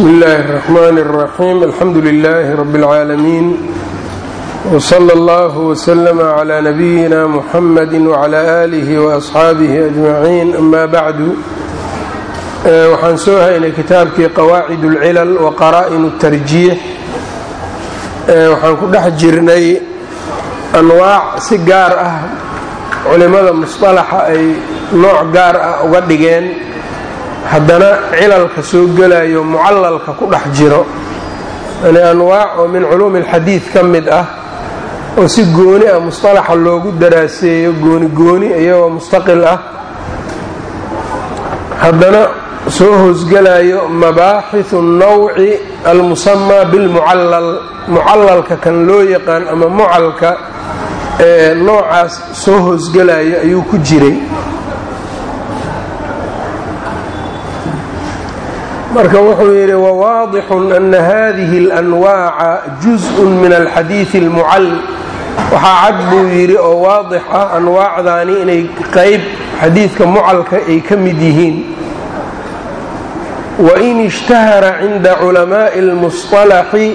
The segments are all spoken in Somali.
bsm اllh الرحmn الرaحيم alxamdu لlh رb العاalمين وصlى اllه وsلم عlى نbyina mحmd وعlى آlih وأصxaabih أجمaعين ama bعdu waxaan soo haynay kitaabkii qawaacid اlcilal وaqara'n الtarjiix waxaan ku dhex jirnay anwaac si gaar ah culimada musطalaxa ay nooc gaar ah uga dhigeen haddana cilalka soo gelayo mucalalka ku dhex jiro yani anwaac oo min culuumi alxadiid ka mid ah oo si gooni ah musطalaxa loogu daraaseeyo gooni gooni iyagoo mustaqil ah haddana soo hoosgelayo mabaaxithu اnnawci almusamaa bilmucallal mucalalka kan loo yaqaan ama mucalka ee noocaas soo hoosgelayo ayuu ku jiray marka wuxuu yidhi wawaadixun ana hadihi اlanwaaca juz-un min alxadiidi اlmucal waxaa cad buu yidhi oo waadix ah anwaacdaani inay qeyb xadiidka mucalka ay ka mid yihiin wain ishtahara cinda culamaaءi اlmusطalaxi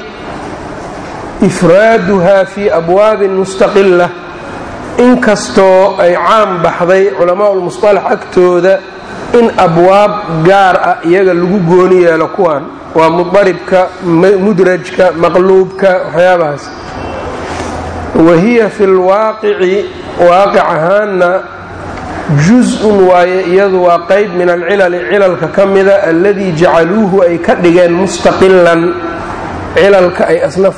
ifraaduha fi abwaabin mustaqila inkastoo ay caan baxday culamaa lmusطalax agtooda in abwaab gaar ah iyaga lagu gooni yeelo kuwan waa mudaribka mudrajka maqluubka waxyaabahaas. Wahiya fi lwaaqici waaqic ahaanna juz-un waaye iyadu waa qeyb min alcilali cilalka ka mida alladii jacaluuhu ay ka dhigeen mustaqilan cilalka ay asnaf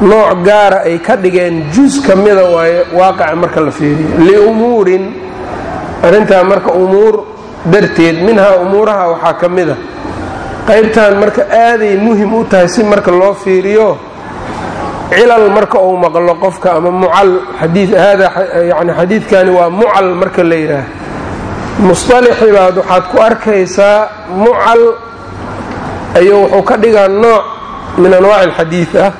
nooc gaara ay ka dhigeen juz ka mida waaye waaqica marka la fiiriyo. Liumuurin arrintaa marka umuur darteed minhaa umuuraha waxaa ka mid a qaybtan marka aaday muhiim u tahay si marka loo fiiriyo cilal marka uu maqlo qofka ama mucal yani xadiidkani waa mucal marka la yidhaah musطalixi baad waxaad ku arkaysaa mucal ayuu wuxuu ka dhigaa nooc min anwaaci alxadiid ah.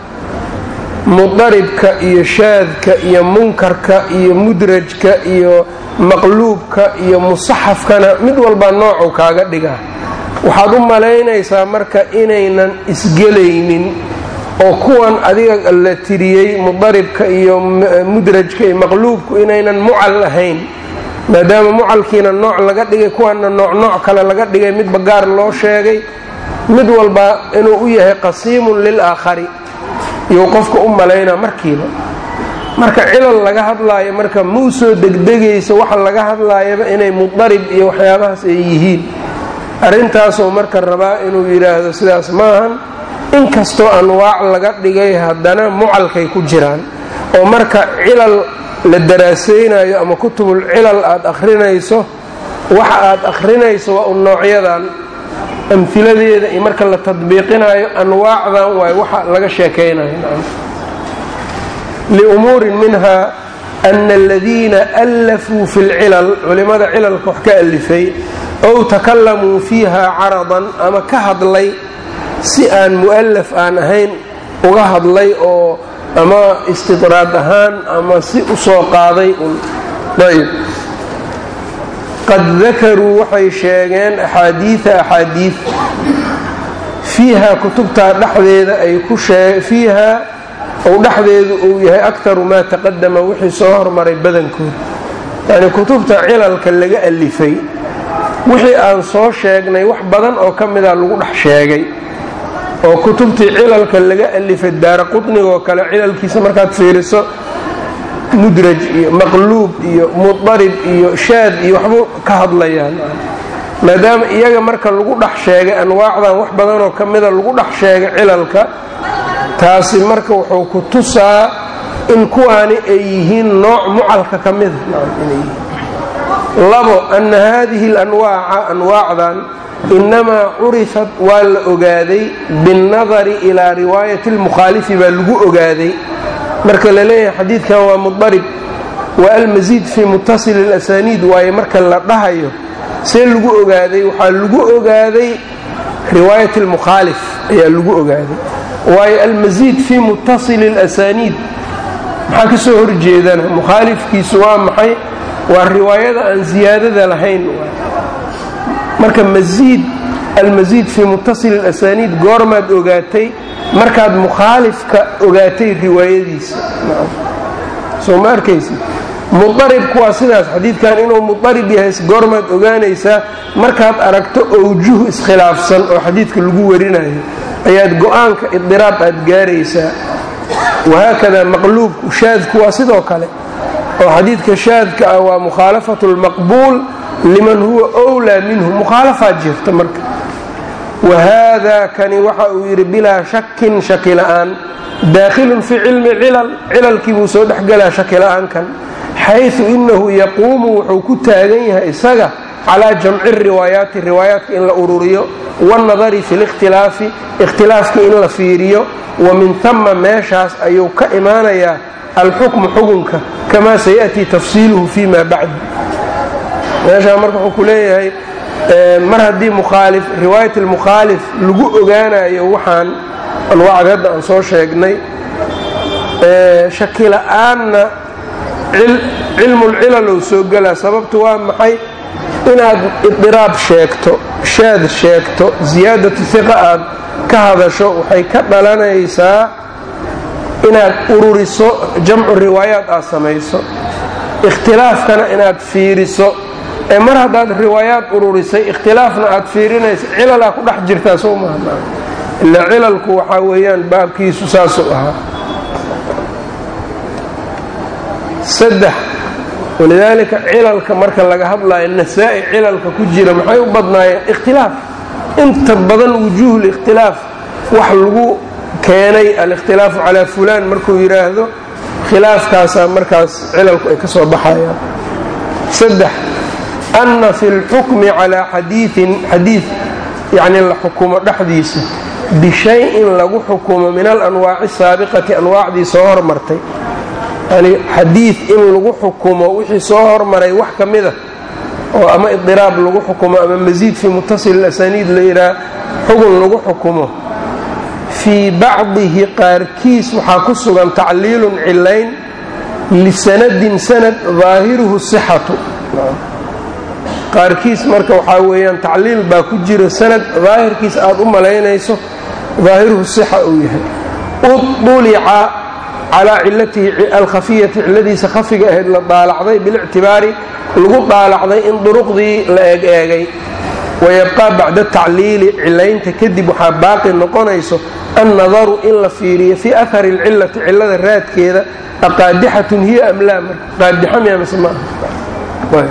Mudaribka iyo shaadka iyo munkarka iyo mudrajka iyo maqluubka iyo musaxafkana mid walba noocuu kaaga dhigaa waxaad u malaynaysaa marka inaynan isgelaynin oo kuwan adiga la tiriyey mudaribka iyo mudrajka iyo maqluubku inaynan mucal ahayn maadaama mucalkiina nooc laga dhigay kuwanna nooc nooc kale laga dhigay midba gaar loo sheegay mid walba inuu u yahay qasiimun lilaakhari iyou qofka u malaynaa markiiba marka cilal laga hadlaayo marka mau soo degdegayso waxa laga hadlaayaba inay mudarib iyo waxyaabahaas ay yihiin. Arrintaasoo marka rabaa inuu yidhaahdo sidaas maahan inkastoo anwaac laga dhigay haddana mucalkay ku jiraan. Oo marka cilal la daraasaynayo ama kutubul cilal aad akhrinayso waxa aad akhrinayso waa un noocyadan amhiladeeda iyo marka la tadbiiqinayo anwaacdan waay waxa laga sheekaynayo liumuurin minha ana aladiina allafuu fi lcilal culimada cilalka wax ka alifay ow takalamuu fiiha caradan ama ka hadlay si aan mu'alaf aan ahayn uga hadlay oo ama istidraad ahaan ama si u soo qaaday ayb qad dakaruu waxay sheegeen axaadiia axaadiid fiiha kutubtaa dhexdeeda ay ku fiiha ou dhexdeedu uu yahay aktaru maa taqadama wixii soo hormaray badankood. Yacnii kutubta cilalka laga alifay wixii aan soo sheegnay wax badan oo ka mida lagu dhex sheegay oo kutubtii cilalka laga alifay daara qutnigoo kale cilalkiisa markaad fiiriso mudraj iyo maqluub iyo mudarib iyo shaad iyo waxbuu ka hadlayaan maadaama iyaga marka lagu dhex sheegay anwaacdan wax badanoo ka mida lagu dhex sheegay cilalka taasi marka wuxuu ku tusaa in kuwaani ay yihiin nooc mucalka ka mida labo ana hadihi lanwaaca anwaacdan inamaa curifat waa la ogaaday binnadari ilaa riwaayati lmukhaalifi baa lagu ogaaday. Marka la leeyahay xadiidkan waa mudarib wa almasiid fii mutasili اlasaniid waaye marka la dhahayo see lagu ogaaday waxaa lagu ogaaday riwaayat اlmukhaalif ayaa lagu ogaaday waayo almasiid fii mutasili اlasaniid maxaa ka soo horjeedana mukhaalifkiisu waa maxay waa riwaayada aan siyaadada lahayn marka masiid almasiid fii muttasil اlasaniid goormaad ogaatay markaad mukhaalifka ogaatay riwaayadiisa soo ma arkaysi mudaribku waa sidaas xadiidkan inuu mudarib yahay goormaad ogaanaysaa markaad aragto owjuh iskhilaafsan oo xadiidka lagu warinayo ayaad go'aanka idiraab aad gaaraysaa. Wahaakada maqluubku shaadku waa sidoo kale oo xadiidka shaadka ah waa mukhaalafatu lmaqbuul liman huwa wlaa minhu mukhaalafaad jirta marka. Wahada kani waxa uu yidhi bilaa shakin shaki la'aan daakhilun fii cilmi cilal cilalkii buu soo dhexgelaa shaki la'aankan xayu inahu yaquumu wuxuu ku taagan yahay isaga calaa jamci riwaayaati riwaayaadka in la ururiyo wanadari fi lkhtilaafi ikhtilaafka in la fiiriyo wa min tama meeshaas ayuu ka imaanayaa alxukmu xukunka kamaa sayaأtii tafsiiluhu fi ma bacd meeshaa marka wuxuu ku leeyahay mar haddii mukhaalif riwaayat almukhaalif lagu ogaanayo waxaan alwaacdi aan soo sheegnay shaki la'aanna cilmulcilalow soo gelaa sababtu waa maxay? Inaad idiraab sheegto shaad sheegto siyaadatu hiqa aad ka hadasho waxay ka dhalanaysaa inaad ururiso jamcu riwaayaat aad samayso. Ikhtilaafkana inaad fiiriso. Ee mar haddaad riwaayaad ururisay ikhtilaafna aad fiirinaysa cilalaa ku dhex jirtaa soo maha ila cilalku waxaa weeyaan baabkiisu saasuu ahaa saddex walidaalika cilalka marka laga hadlayo nasaa-i cilalka ku jira maxay u badnaayeen ikhtilaaf? Inta badan wujuuh likhtilaaf wax lagu keenay alikhtilaafu calaa fulaan markuu yidhaahdo khilaafkaasaa markaas cilalku ay ka soo baxayaan. Saddex anna fi lxukmi calaa xadiiin xadiid yacni la xukumo dhexdiisa bishay-in lagu xukumo min alanwaaci saabiqati anwaacdii soo hormartay yani xadiid in lagu xukumo wixii soo hormaray wax ka mida oo ama idiraab lagu xukumo ama masiid fii muttasil asaniid la yidhaha xugun lagu xukumo fii bacdihi qaarkiis waxaa ku sugan tacliilun cilayn lisanadin sanad daahiruhu sixatu. Qaarkiis marka waxaa weeyaan tacliil baa ku jira sanad daahirkiis aad u malaynayso daahiruhu sixa uu yahay. Ulica calaa cilatihi alkhafiyati ciladiisa khafiga ahayd la daalacday bilictibaari lagu daalacday in duruqdii la eeg-eegay wayabqaa bacda tacliili cilaynta kadib waxaa baaqi noqonayso annadaru in la fiiriyo fii ahari alcilati cilada raadkeeda aqaadixatun hiya amlaa marka qaadixa miya mise ma aha.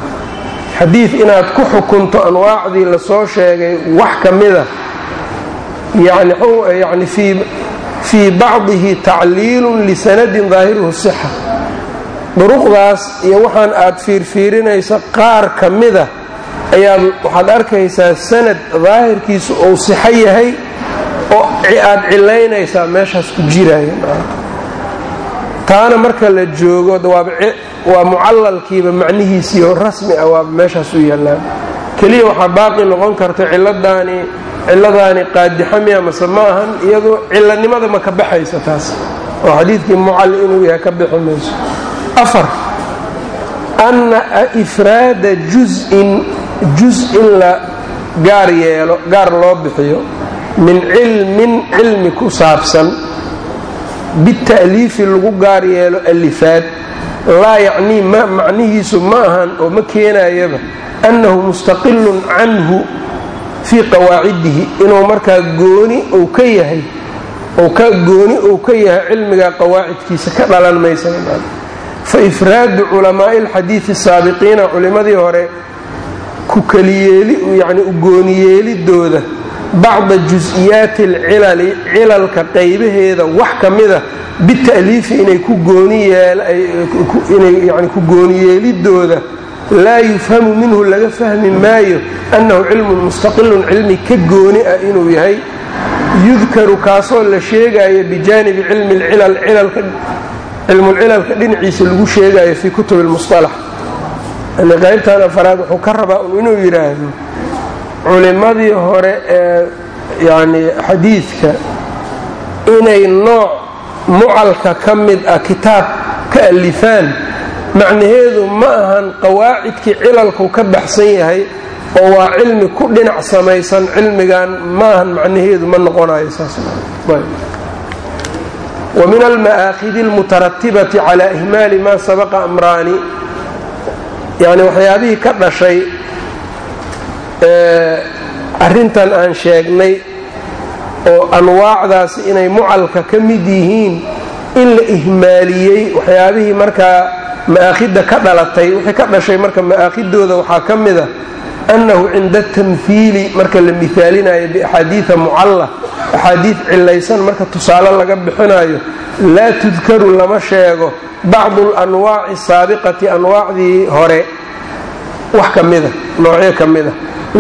Xadiid inaad ku xukunto anwaacdii la soo sheegay wax ka mida yani fii bacdihi tacliilun lisanadin daahiruhu sixa. Duruqdaas iyo waxaan aad fiirfiirinayso qaar ka mida ayaad waxaad arkaysaa sanad daahirkiisu uu sixo yahay oo aad cilaynaysaa meeshaas ku jiraya taana marka la joogo waa macnihiisii oo rasmi ah waaba meeshaas u yaallaan keliya waxaa baaqi noqon karta ciladaani ciladaani qaadixa miya mase ma ahan iyadoo cilanimada ma ka baxaysa taas. Oo xadiidkii mucalli inuu yahay ka bixi mayso. Afar anna ifraada juz-in juz in la gaar yeelo gaar loo bixiyo min cilmin cilmi ku saabsan bita'liifi lagu gaar yeelo alifaad laa yacnii ma macnihiisu ma ahan oo ma keenayaba annahu mustaqilun canhu fii qawaacidihi inuu markaa gooni uu ka yahay ka gooni uu ka yahay cilmiga qawaacidkiisa ka dhalan maysa fa ifraadu culamaa'i alxadiidi asaabiqiina culimmadii hore ku keliyeeli yani ugooniyeelidooda bacda jus-iyaati alcilali cilalka qaybaheeda wax ka mida bita'liifi inay ku ku gooniyeelidooda laa yufhamu minhu laga fahmi maayo annahu cilmun mustaqilun cilmi ka gooni ah inuu yahay. Yudkaru kaasoo la sheegayo bijaanibi cilmi lcilal cilmulcilalka dhinaciisa lagu sheegayo fii kutubi lmusalax yani qaybtan afaraad wuxuu ka rabaa inuu yidhaahdo culimmadii hore ee yacni xadiidka inay nooc mucalka ka mid ah kitaab ka alifaan macnaheedu ma ahan qawaacidkii cilalku ka baxsan yahay oo waa cilmi ku dhinac samaysan cilmigan maahan macnaheedu ma noqonayo wa min alma'aakhidi almutaratibati cala ihmaali maa sabaqa amraani. Yacni waxyaabihii ka dhashay arrintan aan sheegnay oo anwaacdaasi inay mucalka ka mid yihiin in la ihmaaliyey waxyaabihii markaa ma'aakhidda ka dhalatay wixii ka dhashay marka ma'aakhidooda waxaa ka mid a annahu cinda atamhiili marka la mihaalinayo biaxaadiida mucalla axaadiid cilaysan marka tusaale laga bixinayo laa tudkaru lama sheego bacdu alanwaaci asaabiqati anwaacdii hore wax ka mida noocyo ka mida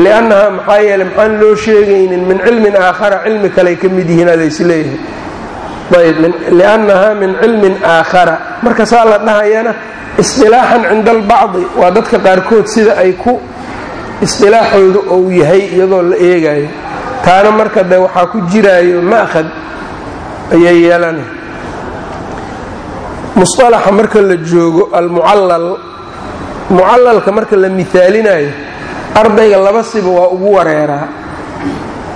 liannaha maxaa yeeley maxaan loo sheegaynin min cilmin aakhara cilmi kaley ka mid yihiin adays liannahaa min cilmin aakhara. Marka saa la dhahayana istilaaxan cinda albacdi waa dadka qaarkood sida ay ku istilaaxooda ou yahay iyadoo la eegayo taana marka de waxaa ku jiraayo ma'had ayay yeelanay musalaxa marka la joogo almucallal mucallalka marka la mihaalinayo ardayga laba siba waa ugu wareeraa.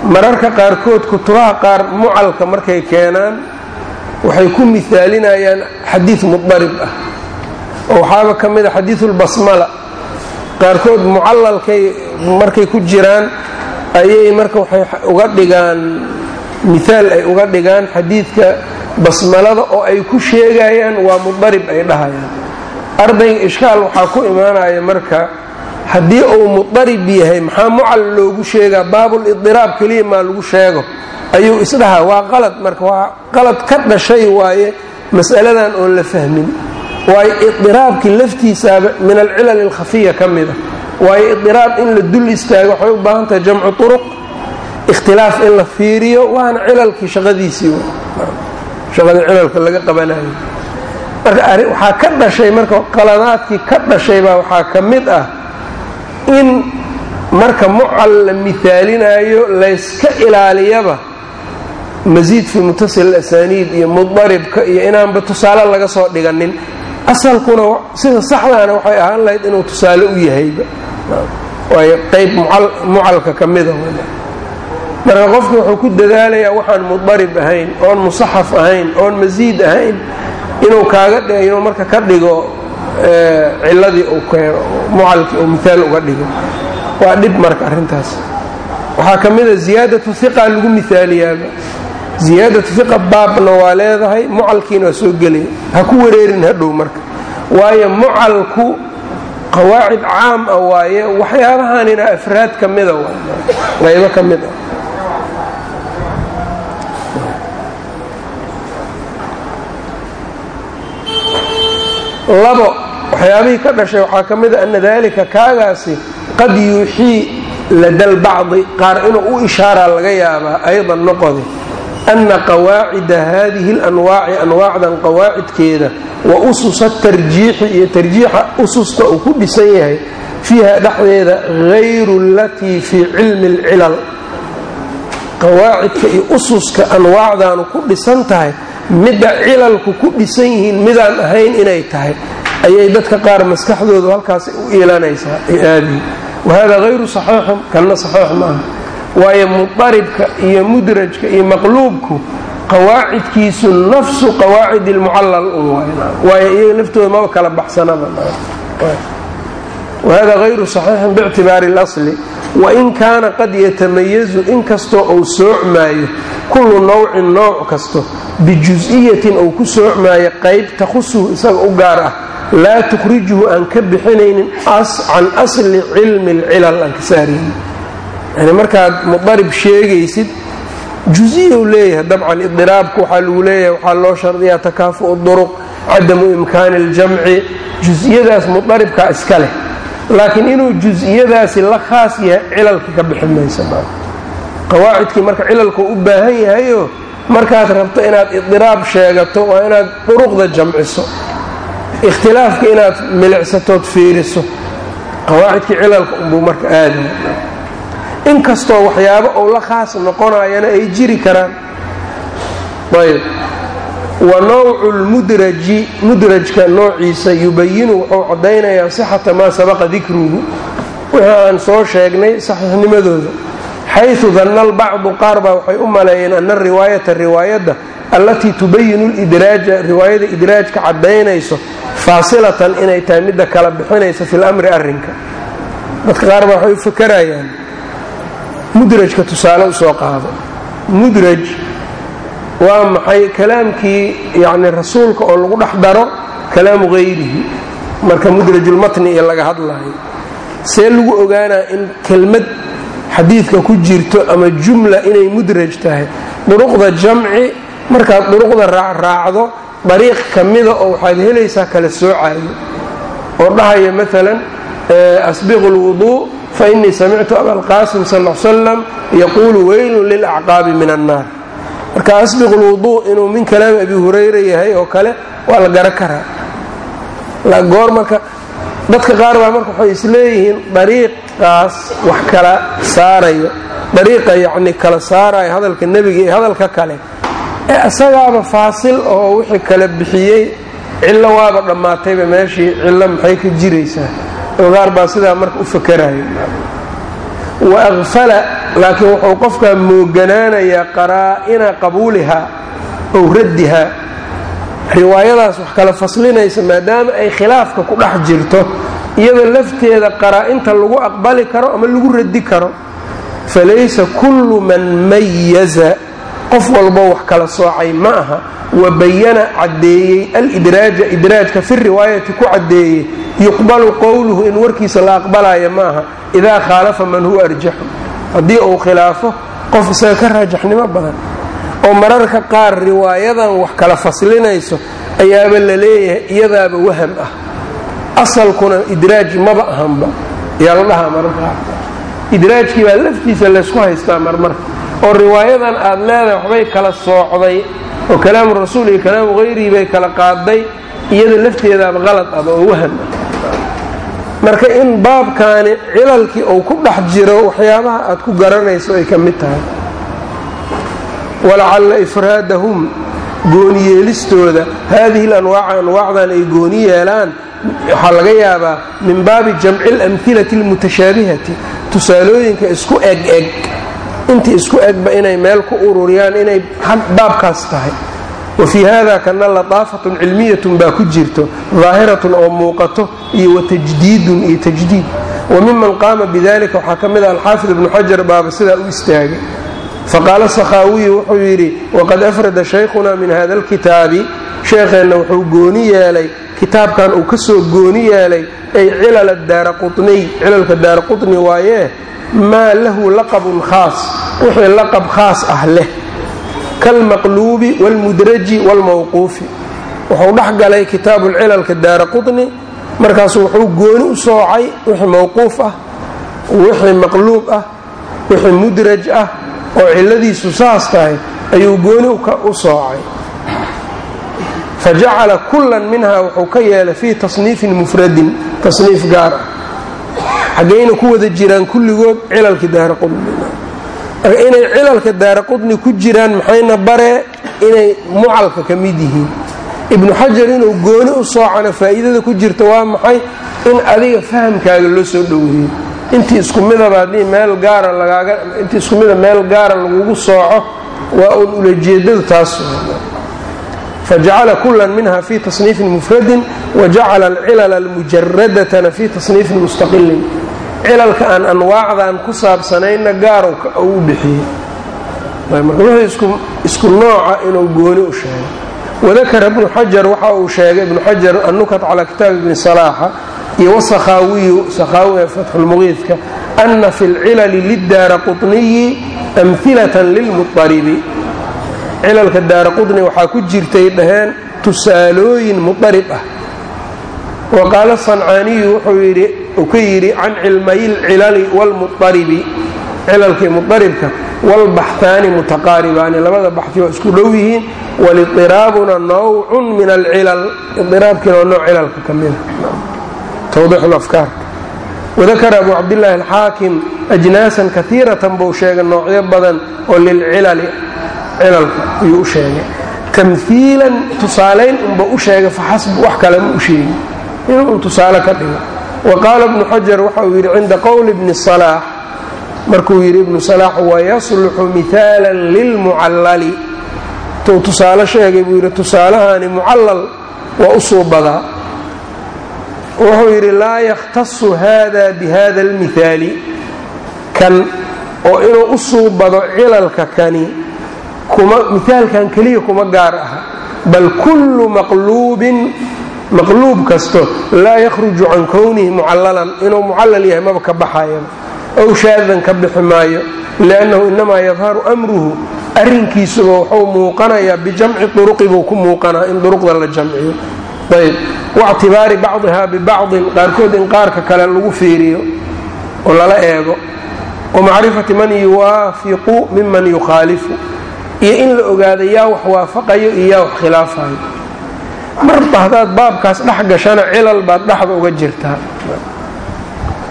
Mararka qaarkood kutubaha qaar mucalka markay keenaan waxay ku mihaalinayaan xadiid mudarib ah oo waxaaba ka mid a xadiidulbasmala qaarkood mucallalkay markay ku jiraan ayay marka waxay uga dhigaan mihaal ay uga dhigaan xadiidka basmalada oo ay ku sheegayaan waa mudarib ay dhahayaan. Ardayga ishkaal waxaa ku imaanaya marka haddii uu mudarib yahay maxaa mucal loogu sheegaa? Baabulidiraab keliya maa lagu sheego ayuu isdhahaa waa qalad marka waa qalad ka dhashay waaye mas'aladan oon la fahmin. Waayo idiraabkii laftiisaaba min alcilal alkhafiya ka mida waayo idiraab in la dul istaago waxay u baahan tahay jamcu turuq ikhtilaaf in la fiiriyo waana cilalkii shaqadiisii shaqadii cilalka laga qabanayo marka waxaa ka dhashay marka qaladaadkii ka dhashay baa waxaa ka mid ah in marka mucal la mihaalinayo layska ilaaliyaba masiid fi mutasil asaniid iyo mudaribka iyo inaanba tusaale laga soo dhiganin. Asalkuna sida saxdaana waxay ahaan lahayd inuu tusaale u yahayba. Waayo qayb mucalka ka mida marka qofki wuxuu ku dadaalayaa waxaan mudarib ahayn oon musaxaf ahayn oon masiid ahayn inuu kaaga inuu marka ka dhigo ciladii uu keeno mucalkii uu miaal uga dhigo. Waa dhib marka arrintaas. Waxaa ka mida ziyaadatu hiqa lagu miaaliyaaba ziyaadatu hiqa baabna waa leedahay mucalkiina waa soo gelaya ha ku wareerin hadhow marka. Waayo mucalku qawaacid caam ah waaye waxyaabahanina afraad ka mida qaybo ka mid ah labo waxyaabihii ka dhashay waxaa ka mida ana dalika kaagaasi qad yuuxii ladalbacdi qaar inuu u ishaaraa laga yaabaa aydan noqode ana qawaacida hadihi اlanwaaci anwaacdan qawaacidkeeda wa ususa tarjiixi iyo tarjiixa ususta uu ku dhisan yahay fiiha dhexdeeda hayru alatii fii cilmi اlcilal qawaacidka iyo ususka anwaacdaanu ku dhisan tahay midda cilalku ku dhisan yihiin midaan ahayn inay tahay ayay dadka qaar maskaxdoodu halkaas u iilanaysaa. Ay aadihi wahada hayru saxiixin kanna saxiix ma aha waayo mudaribka iyo mudrajka iyo maqluubku qawaacidkiisu nafsu qawaacid ilmucallal un waayo. Iyaga laftooda maba kala baxsanaba. Wahada hayru saxiixin biictibaari اlasli wain kaana qad yatamayazu inkastoo uu soocmaayo kullu nawcin nooc kasto bijus-iyatin uu ku soocmaayo qayb takhusuhu isaga u gaar ah laa tukhrijuhu aan ka bixinaynin can asli cilmi اlcilal aan ka saaraynin yani markaad mudarib sheegaysid juزiyau leeyahay dabcan idiraabku waxaa lagu leeyahay waxaa loo shardiyaa takaafu'u duruq cadamu imkaani اljamci jus-iyadaas mudaribkaa iska leh. Laakiin inuu jus-iyadaasi la khaas yahay cilalka ka bixin maysa qawaacidkii marka cilalku u baahan yahayo markaad rabto inaad idiraab sheegato waa inaad duruqda jamciso. Ikhtilaafka inaad milicsatood fiiriso. Qawaacidkii cilalka unbuu marka aadaya inkastoo waxyaabo uu la khaas noqonayana ay jiri karaan. Ayb. Wa nawcu lmudraji mudrajka noociisa yubayinu wuxuu caddaynayaa sixata maa sabaqa dikruhu. Wixii aan soo sheegnay saxiixnimadooda. Xaysu danna albacdu qaar baa waxay u maleeyeen ana riwaayata riwaayadda allatii tubayinu lidraaja riwaayada idraajka caddaynayso faasilatan inay tahay midda kala bixinaysa fi lamri arrinka. Dadka qaar baa waxay u fakarayaan mudrajka tusaale u soo qaado. Mudraj waa maxay kalaamkii yacni rasuulka oo lagu dhex daro kalaamu hayrihi marka mudrajulmatni iyo laga hadlayo see lagu ogaanaa in kelmad xadiidka ku jirto ama jumla inay mudraj tahay. Duruqda jamci markaad duruqda raacraacdo dariiq ka mida oo waxaad helaysaa kala soocayo. Oo dhahaya maalan asbiqu lwuduu fa innii samictu abalqaasim sal l salam yaquulu weylun lilacqaabi min annaar. Marka asbiqu lwuduu inuu min kalaami abi hurayra yahay oo kale waa la gara karaa. Goor marka dadka qaar baa marka waxay isleeyihiin dariiqaas wax kala saarayo. Dariiqa yacni kala saarayo hadalka nebiga iyo hadalka kale. Ee isagaaba faasil oo wixii kala bixiyey cillo waaba dhammaatayba meeshii cillo maxay ka jiraysaa oo qaar baa sidaa marka u fakarayo wa aqfala laakiin wuxuu qofkaa mooganaanayaa qaraa'ina qabuulihaa ow raddihaa riwaayadaas wax kala faslinaysa maadaama ay khilaafka ku dhex jirto iyada lafteeda qaraa-inta lagu aqbali karo ama lagu radi karo. Falaysa kullu man mayaza qof walbo wax kala soocay ma aha. Wa bayana caddeeyey alidraaja idraajka fi riwaayati ku caddeeyey yuqbalu qowluhu in warkiisa la aqbalaya ma aha idaa khaalafa man huwa arjaxu. Haddii uu khilaafo qof isaga ka raajaxnimo badan oo mararka qaar riwaayadan wax kala faslinayso ayaaba la leeyahay iyadaaba waham ah. Asalkuna idraaj maba ahanba. Ayaa la dhahaa mararka qaar idraajkii baa laftiisa laysku haystaa marmarka oo riwaayadan aad leedahay waxbay kala soocday oo kalaamu rasuul iyo kalaamu hayrihi bay kala qaaday iyada lafteedaaba qalad aba oo waham ah marka in baabkaani cilalkii uu ku dhex jiro waxyaabaha aad ku garanayso ay ka mid tahay. Walacalla ifraadahum gooni yeelistooda haadihi lanwaaca anwaacdan ay gooni yeelaan waxaa laga yaabaa min baabi jamci alamhilati almutashaabihati tusaalooyinka isku eg eg intii isku egba inay meel ku ururiyaan inay baabkaas tahay. Wa fii hada kana lataafatun cilmiyatun baa ku jirto daahiratun oo muuqato iyo watajdiidun iyo tajdiid. Wa miman qaama bidalika waxaa ka mid ah alxaafid ibnu xajar baaba sidaa u istaagay faqaala sakhaawiyu wuxuu yidhi waqad afrada shaykhuna min hada alkitaabi. Sheekheenna wuxuu gooni yeelay kitaabkan uu ka soo gooni yeelay ay cilal daara quniy cilalka daara qutni waayee maa lahu laqabun khaas wixii laqab khaas ah leh kalmaqluubi wاlmudraji wاlmawquufi wuxuu dhex galay kitaabucilalka daara qutni markaasu wuxuu gooni u soocay wixii mawquuf ah wixii maqluub ah wixii mudraj ah oo ciladiisu saas tahay ayuu gooni u soocay. Fajacala kullan minha wuxuu ka yeelay fii tasniifin mufradin tasniif gaar ah. Xaggayna ku wada jiraan kulligood cilalka daara qudni inay cilalka daara qudni ku jiraan maxayna baree inay mucalka ka mid yihiin. Ibnu xajar inuu gooni u soocana faa'iidada ku jirta waa maxay? In adiga fahamkaaga loo soo dhoweeyo intii isku midaba haddii meel gaara lagaaga intii isku mida meel gaara lagugu sooco waa uun ulajeedadu taas. Fajacala kullan minha fi tasniifin mufradin wajacala alcilal almujaradatan fi tasniifin mustaqilin cilalka aan anwaacdan ku saabsanayna gaaro u bixiyey marka wuxuu isku nooca inuu gooni u sheegay. Wadakara ibnu xajar waxa uu sheegay ibnu xajar annukat cala kitaabi ibni salaaxa iyo wsakhaawiyu sakhaawi fatxulmuqiidka ana fi lcilali lidaara quniyi amhilatan lilmuaribi cilalka daara qudni waxaa ku jirtay dhaheen tusaalooyin muarib ah. Wa qaala sancaaniyu wuxuu ka yidhi can cilmayi lcilali wlmuaribi cilalkii muaribka walbaxaani mutaqaaribaani. Labada baxi waa isku dhow yihiin waliiraabuna nawcun min alcilal. Iraabkiina waa nooc cilalka ka mida tawdiixulafkaarka wadakara abu cabdillaahi alxaakim ajnaasan kaiiratan buu sheegay noocyo badan oo lilcilali cilalka ayuu u sheegay. Tamhiilan tusaalayn unba u sheegay faxasb wax kale ma u sheegin. Inuu tusaale ka dhigo. Wa qaala ibnu xajar waxa uu yidhi cinda qowli bni salaax. Markuu yidhi ibnu salaax wayasluxu mihaalan lilmucallali. Tuu tusaale sheegay buu yidhi tusaalahani mucallal waa u suubadaa wuxuu yidhi laa yakhtasu hada bihada almithaali. Kan oo inuu u suubado cilalka kani kuma mihaalkan keliya kuma gaar aha bal kullu maqluubin maqluub kasto laa yakhruju can kownihi mucallalan inuu mucallal yahay maba ka baxayaba ow shaadan ka bixi maayo liannahu inamaa yadharu amruhu arrinkiisuba wuxuu muuqanayaa bijamci duruqi buu ku muuqanaa in duruqda la jamciyo ayb waictibaari bacdiha bibacdin qaarkood in qaarka kale lagu fiiriyo oo lala eego wa macrifati man yuwaafiqu miman yukhaalifu iyo in la ogaado yaa wax waafaqayo iyo yaa wax khilaafayo. Marba haddaad baabkaas dhex gashana cilal baad dhexda uga jirtaa.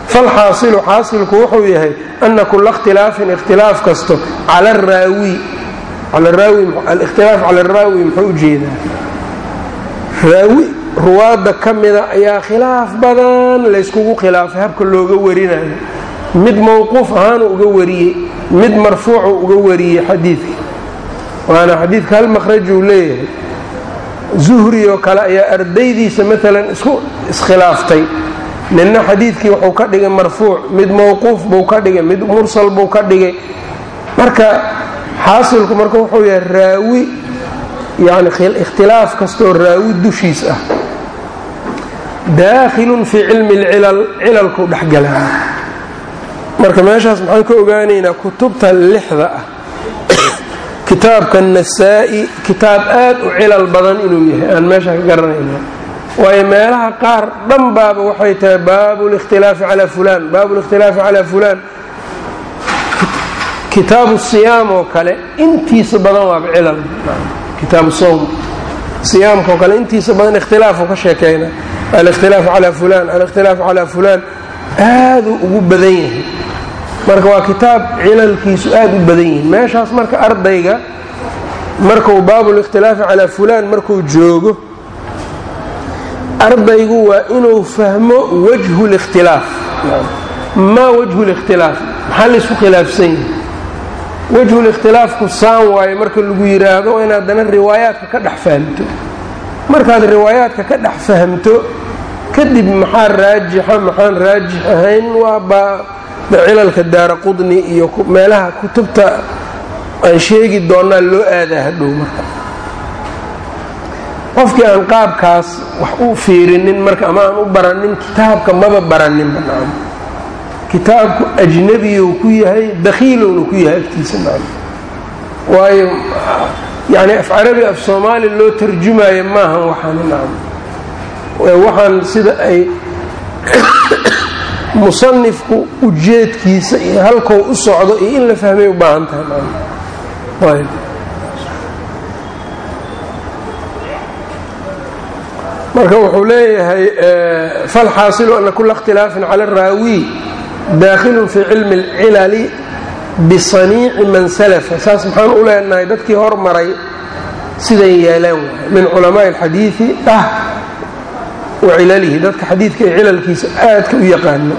Falxaasilu xaasilku wuxuu yahay ana kula ikhtilaafin ikhtilaaf kasto cala raawi. Alikhtilaaf cala araawi muxuu u jeedaa raawi ruwaadda ka mida ayaa khilaaf badan layskugu khilaafay habka looga warinayo. Mid mowquuf ahaanu uga wariyey mid marfuucu uga wariyey xadiidka waana xadiidka hal makhrajuu leeyahay. Zuhri oo kale ayaa ardaydiisa maalan isku iskhilaaftay. Ninna xadiidkii wuxuu ka dhigay marfuuc mid mowquuf buu ka dhigay mid mursal buu ka dhigay. Marka xaasilku marka wuxuu yahay raawi yani ikhtilaaf kastoo raawi dushiis ah daakhilun fii cilmi lcilal cilalkuu dhexgalaa marka meeshaas maxaan ka ogaanaynaa kutubta lixda ah? Kitaabka nasaa-i kitaab aad u cilal badan inuu yahay aan meesha ka garanayna waayo meelaha qaar dhan baaba waxay tahay baabu likhtilaafi calaa fulaan baabu likhtilaafi calaa fulaan. Kitaabu siyaam oo kale intiisa badan waaba cilal kitaabu sowm siyaamka oo kale intiisa badan ikhtilaafu ka sheekeyna. Alikhtilaafu calaa fulaan alikhtilaafu calaa fulaan aaduu ugu badan yahay. Marka waa kitaab cilalkiisu aad u badan yihiin meeshaas marka ardayga markuu baabulikhtilaafi calaa fulaan markuu joogo ardaygu waa inuu fahmo wajhu likhtilaaf maa wajhu likhtilaaf maxaa laysku khilaafsan yahay wajhu likhtilaafku saan waayo marka lagu yidhaahdo in haddana riwaayaadka ka dhex fahamto. Markaad riwaayaadka ka dhex fahamto kadib maxaa raajixa maxaan raajix ahayn? Waa cilalka daara iyo meelaha kutubta aan sheegi doonaa loo aadaa hadhow marka. Qofkii aan qaabkaas wax u fiirinin marka ama aan u baranin kitaabka maba baranin banaan kitaabku ajnabiyu ku yahay bakhiilowna ku yahay agtiisa man waayo yani af carabi af soomaali loo tarjumaayo maahan waxaaninaam waxaan sida ay musanifku ujeedkiisa iyo halkoo u socdo iyo in la fahmay u baahan tahay marka wuxuu leeyahay falxaasilu ana kula اkhtilaafin cala araawi daakilun fii cilmi alcilali bisaniici man salafa saas maxaan u leenahay dadkii hormaray siday yeeleen min culamaai alxadiidi ah wa dadka xadiidka ee cilalkiisa aadka u yaqaano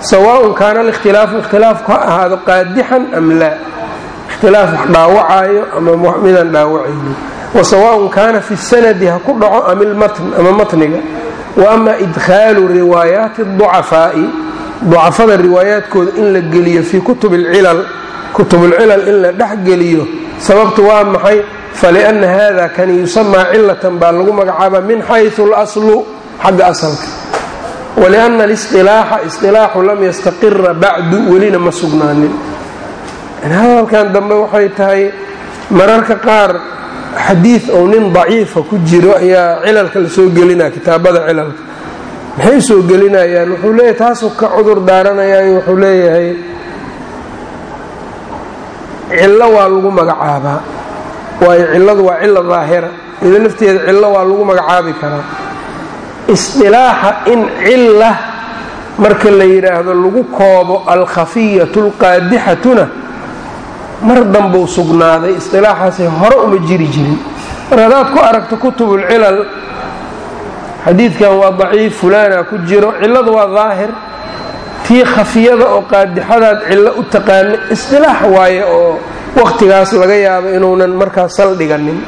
sawaaun kaana alikhtilaafu ikhtilaafku ha ahaado qaadixan am laa ikhtilaaf wax dhaawacaayo ama midaan dhaawacaynin wa sawaaun kaana fi sanadi ha ku dhaco ama matniga wa ama idkhaalu riwaayaati ducafaa'i ducafada riwaayaadkooda in la geliyo fii kutubcilal kutubulcilal in la dhex geliyo sababtu waa maxay? Falianna haada kani yusamaa cilatan baa lagu magacaaba min xayu laslu xagga asalka. Waliana alisilaaxa isilaaxu lam yastaqira bacdu welina ma sugnaanin. Hadalkan dambe waxay tahay mararka qaar xadiid ou nin daciifa ku jiro ayaa cilalka la soo gelinaa kitaabada cilalka maxay soo gelinayaan? Wuxuu leeyahay taasuu ka cudur daaranayaa wuxuu leeyahay cillo waa lagu magacaabaa. Waayo cilladu waa cilo daahira. Ida lafteeda cillo waa lagu magacaabi karaa isdilaaxa in cilla marka la yidhaahdo lagu koobo alkhafiyatu alqaadixatuna mar dambuu sugnaaday. Isdilaaxaasi hore uma jiri jirin. Mar haddaad ku aragto kutubulcilal xadiidkan waa daciif fulaana ku jiro cilladu waa daahir. Tii khafiyada oo qaadixadaad cillo u taqaana isdilaax waaye oo wakhtigaas laga yaabo inuunan markaas saldhiganin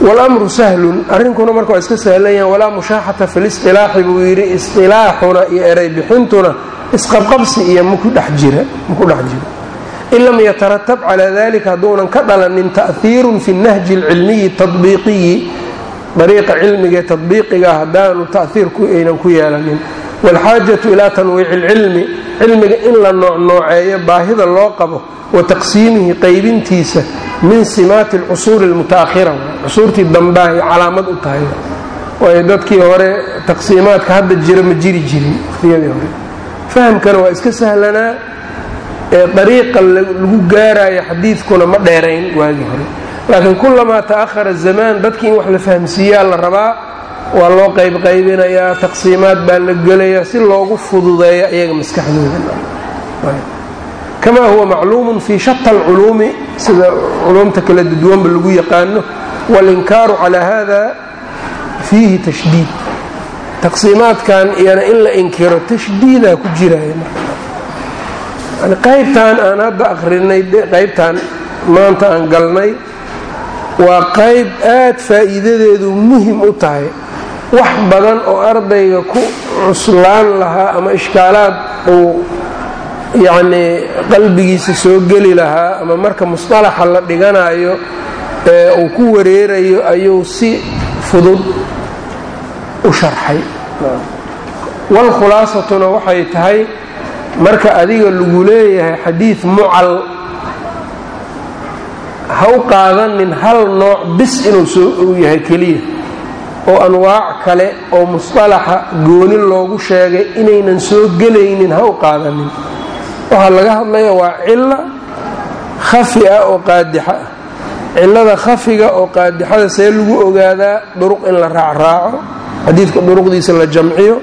walamru sahlun arrinkuna marka waa iska sahlan walaa mushaaxata filistilaaxi buu yidhi istilaaxuna iyo erey bixintuna isqabqabsi iyo maku dhex jira maku dhex jiro in lam yataratab calaa dalika hadduunan ka dhalanin ta'hiirun fi nahji alcilmiyi tadbiiqiyi dariiqa cilmigae tadbiiqiga haddaanu tahiir aynan ku yeelanin wاlxaajatu ilaa tanwiici اlcilmi cilmiga in la noocnooceeyo baahida loo qabo wa taqsiimihi qaybintiisa min simaati alcusuuri almuta'ahira cusuurtii dambaa ay calaamad u tahay. Waayo dadkii hore taqsiimaadka hadda jira ma jiri jirin waqtiyadii hore. Fahamkana waa iska sahlanaa ee dariiqa lagu gaarayo xadiidkuna ma dheerayn waagii hore laakiin kulamaa ta'ahara zamaan dadkii in wax la fahamsiiyaa la rabaa waa loo qaybqaybinayaa taqsiimaad baa la gelayaa si loogu fududeeyo iyaga maskaxdooda. Kama huwa macluumun fii shata alculuumi sida culuumta kala duwanba lagu yaqaano walinkaaru calaa hada fiihi tashdiid. Taqsiimaadkan iyana in la inkiro tashdiidaa ku jiraya qaybtan aan hadda akhrinay qaybtan maanta aan galnay waa qayb aad faa'iidadeedu muhiim u tahay. Wax badan oo ardayga ku cuslaan lahaa ama ishkaalaad uu yacnii qalbigiisa soo geli lahaa ama marka musطalaxa la dhiganayo ee uu ku wareerayo ayuu si fudud u sharxay. Walkhulaasatuna waxay tahay marka adiga lagu leeyahay xadiid mucal ha u qaadanin hal nooc bis inuu soo uu yahay keliya oo anwaac kale oo musطalaxa gooni loogu sheegay inaynan soo gelaynin ha u qaadanin. Waxaa laga hadlaya waa cilo khafi ah oo qaadixa. Ah cilada khafiga oo qaadixada see lagu ogaadaa duruq in la raacraaco xadiidka duruqdiisa la jamciyo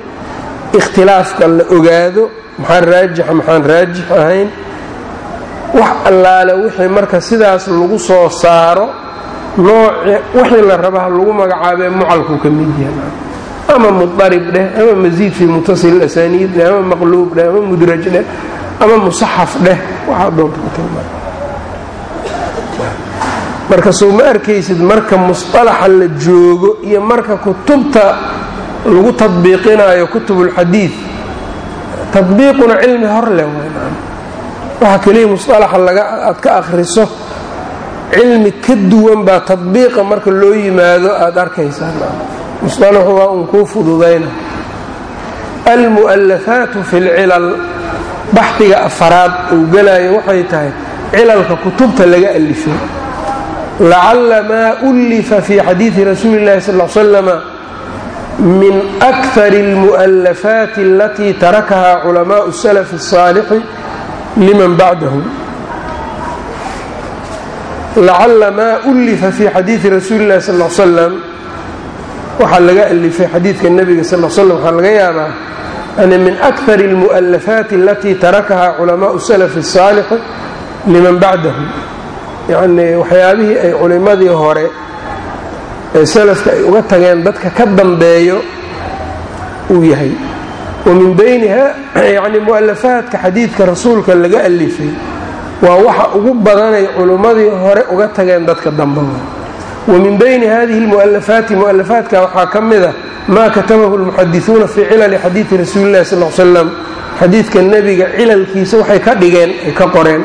ikhtilaafka la ogaado maxaan raajixa maxaan raajix ahayn wax allaale wixii marka sidaas lagu soo saaro wixii la rabaha lagu magacaabee mucalku ka mid yahay. Ama mudarib dheh ama masiid fii mutasil asaniid dheh ama maqluub dheh ama mudraj dheh ama musaxaf dheh waxaa doonta ku tilmaama marka. Soo ma arkaysid marka musطalaxa la joogo iyo marka kutubta lagu tadbiiqinayo kutubulxadiid tadbiiquna cilmi hor leh waxa keliya musطalaxa aad ka akhriso cilmi ka duwan baa tadbiiqa marka loo yimaado aad arkaysaa musطalaxu waa un kuu fududayna almu'alafaatu fi اlcilal baxdiga afaraad uu gelayo waxay tahay cilalka kutubta laga alifay lacala maa ullifa fi xadiidi rasuuli اllahi sal l slama min akar اlmu'alafaati alatii tarakaha culamaءu اsalaf الصaalixi liman bacdahu lacala maa ullifa fi xadiidi rasuuli اllahi sal l slam waxaa laga alifay xadiidka nebiga sal l slam waxaa laga yaabaa yani min akar اlmu'alafaati alatii tarakaha culamaءu salaf الصaalixi liman bacdahu yacnii waxyaabihii ay culimmadii hore ee salafka ay uga tageen dadka ka dambeeyo uu yahay wamin bayniha yacni mu'alafaadka xadiidka rasuulka laga alifay waa waxa ugu badanay culummadii hore uga tageen dadka dambaba wa min bayni hadihi lmu'alafaati mu'alafaadka waxaa ka mid a maa katabahu lmuxadisuuna fii cilali xadiidi rasuuli illahi sal l slam xadiidka nebiga cilalkiisa waxay ka dhigeen ay ka qoreen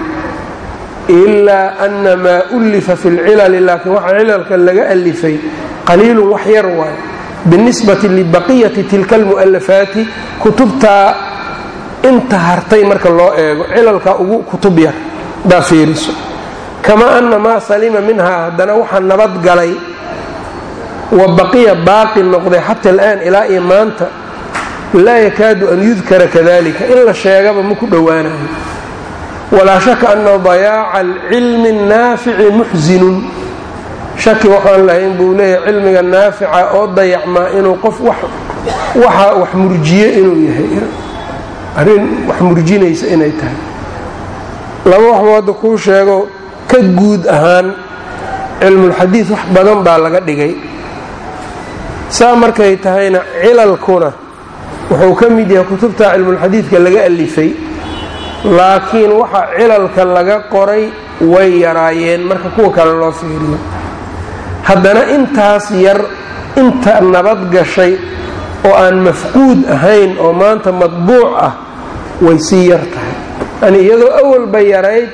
ilaa ana maa ullifa fi lcilali laakiin waxa cilalka laga alifay binisbati libaqiyati tilka almu'alafaati kutubtaa inta hartay marka loo eego cilalka ugu kutub yar daa fiiriso. Kama ana maa salima minhaa haddana waxaa nabad galay wa baqiya baaqi noqday xata alaan ilaa iyo maanta laa yakaadu an yudkara kadalika in la sheegaba ma ku dhowaanayo. Walaa shaka ana dayaaca alcilmi الnaafici muxsinun shaki waxaan lahayn buu leeyahay cilmiga naafica oo dayacmaa inuu qof waxa wax murjiye inuu yahay. Arrin wax murjinaysa inay tahay. Laba waxbuu kuu sheego ka guud ahaan cilmulxadiid wax badan baa laga dhigay. Saa markay tahayna cilalkuna wuxuu ka mid yahay kutubta cilmulxadiidka laga alifay. Laakiin waxa cilalka laga qoray way yaraayeen marka kuwa kale loo fiiriyo haddana intaas yar inta nabad gashay oo aan mafquud ahayn oo maanta madbuuc ah way sii yar tahay. Yani iyadoo awalba yarayd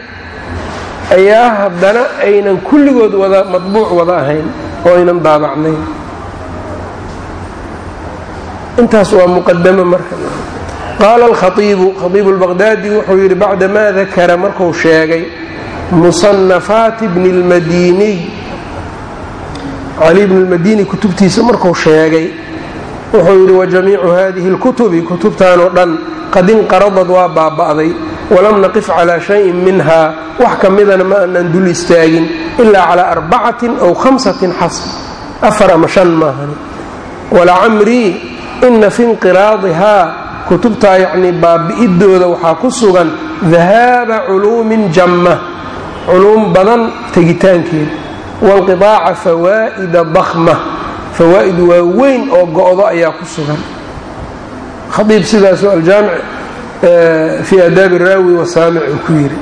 ayaa haddana aynan kulligood wada madbuuc wada ahayn oo aynan daabacnayn. Intaas waa muqadamo marka. Qaala alkhaiibu khaiibu lbaqdaadi wuxuu yidhi bacda maa dakara markuu sheegay musanafaati bni lmadiniy cali bni lmadini kutubtiisa markuu sheegay wuxuu yidhi wajamiicu hadihi اlkutubi kutubtanoo dhan qad inqaradad waa baaba'day walam naqif calaa shayin minha wax ka midana ma aanan dul istaagin ilaa calaa arbacatin aw hamsatin xasb afar ama shan maahani. Walacamrii ina fi inqiraadihaa kutubtaa yacnii baabi'idooda waxaa ku sugan dahaaba culuumin jamma culuum badan tegitaankeeda wainqidaaca fawaa'ida dakhma fawaa'id waaweyn oo go'do ayaa ku sugan khaiib sidaasoo aljaamic fii aadaabi raawi wasaamic uu ku yidhi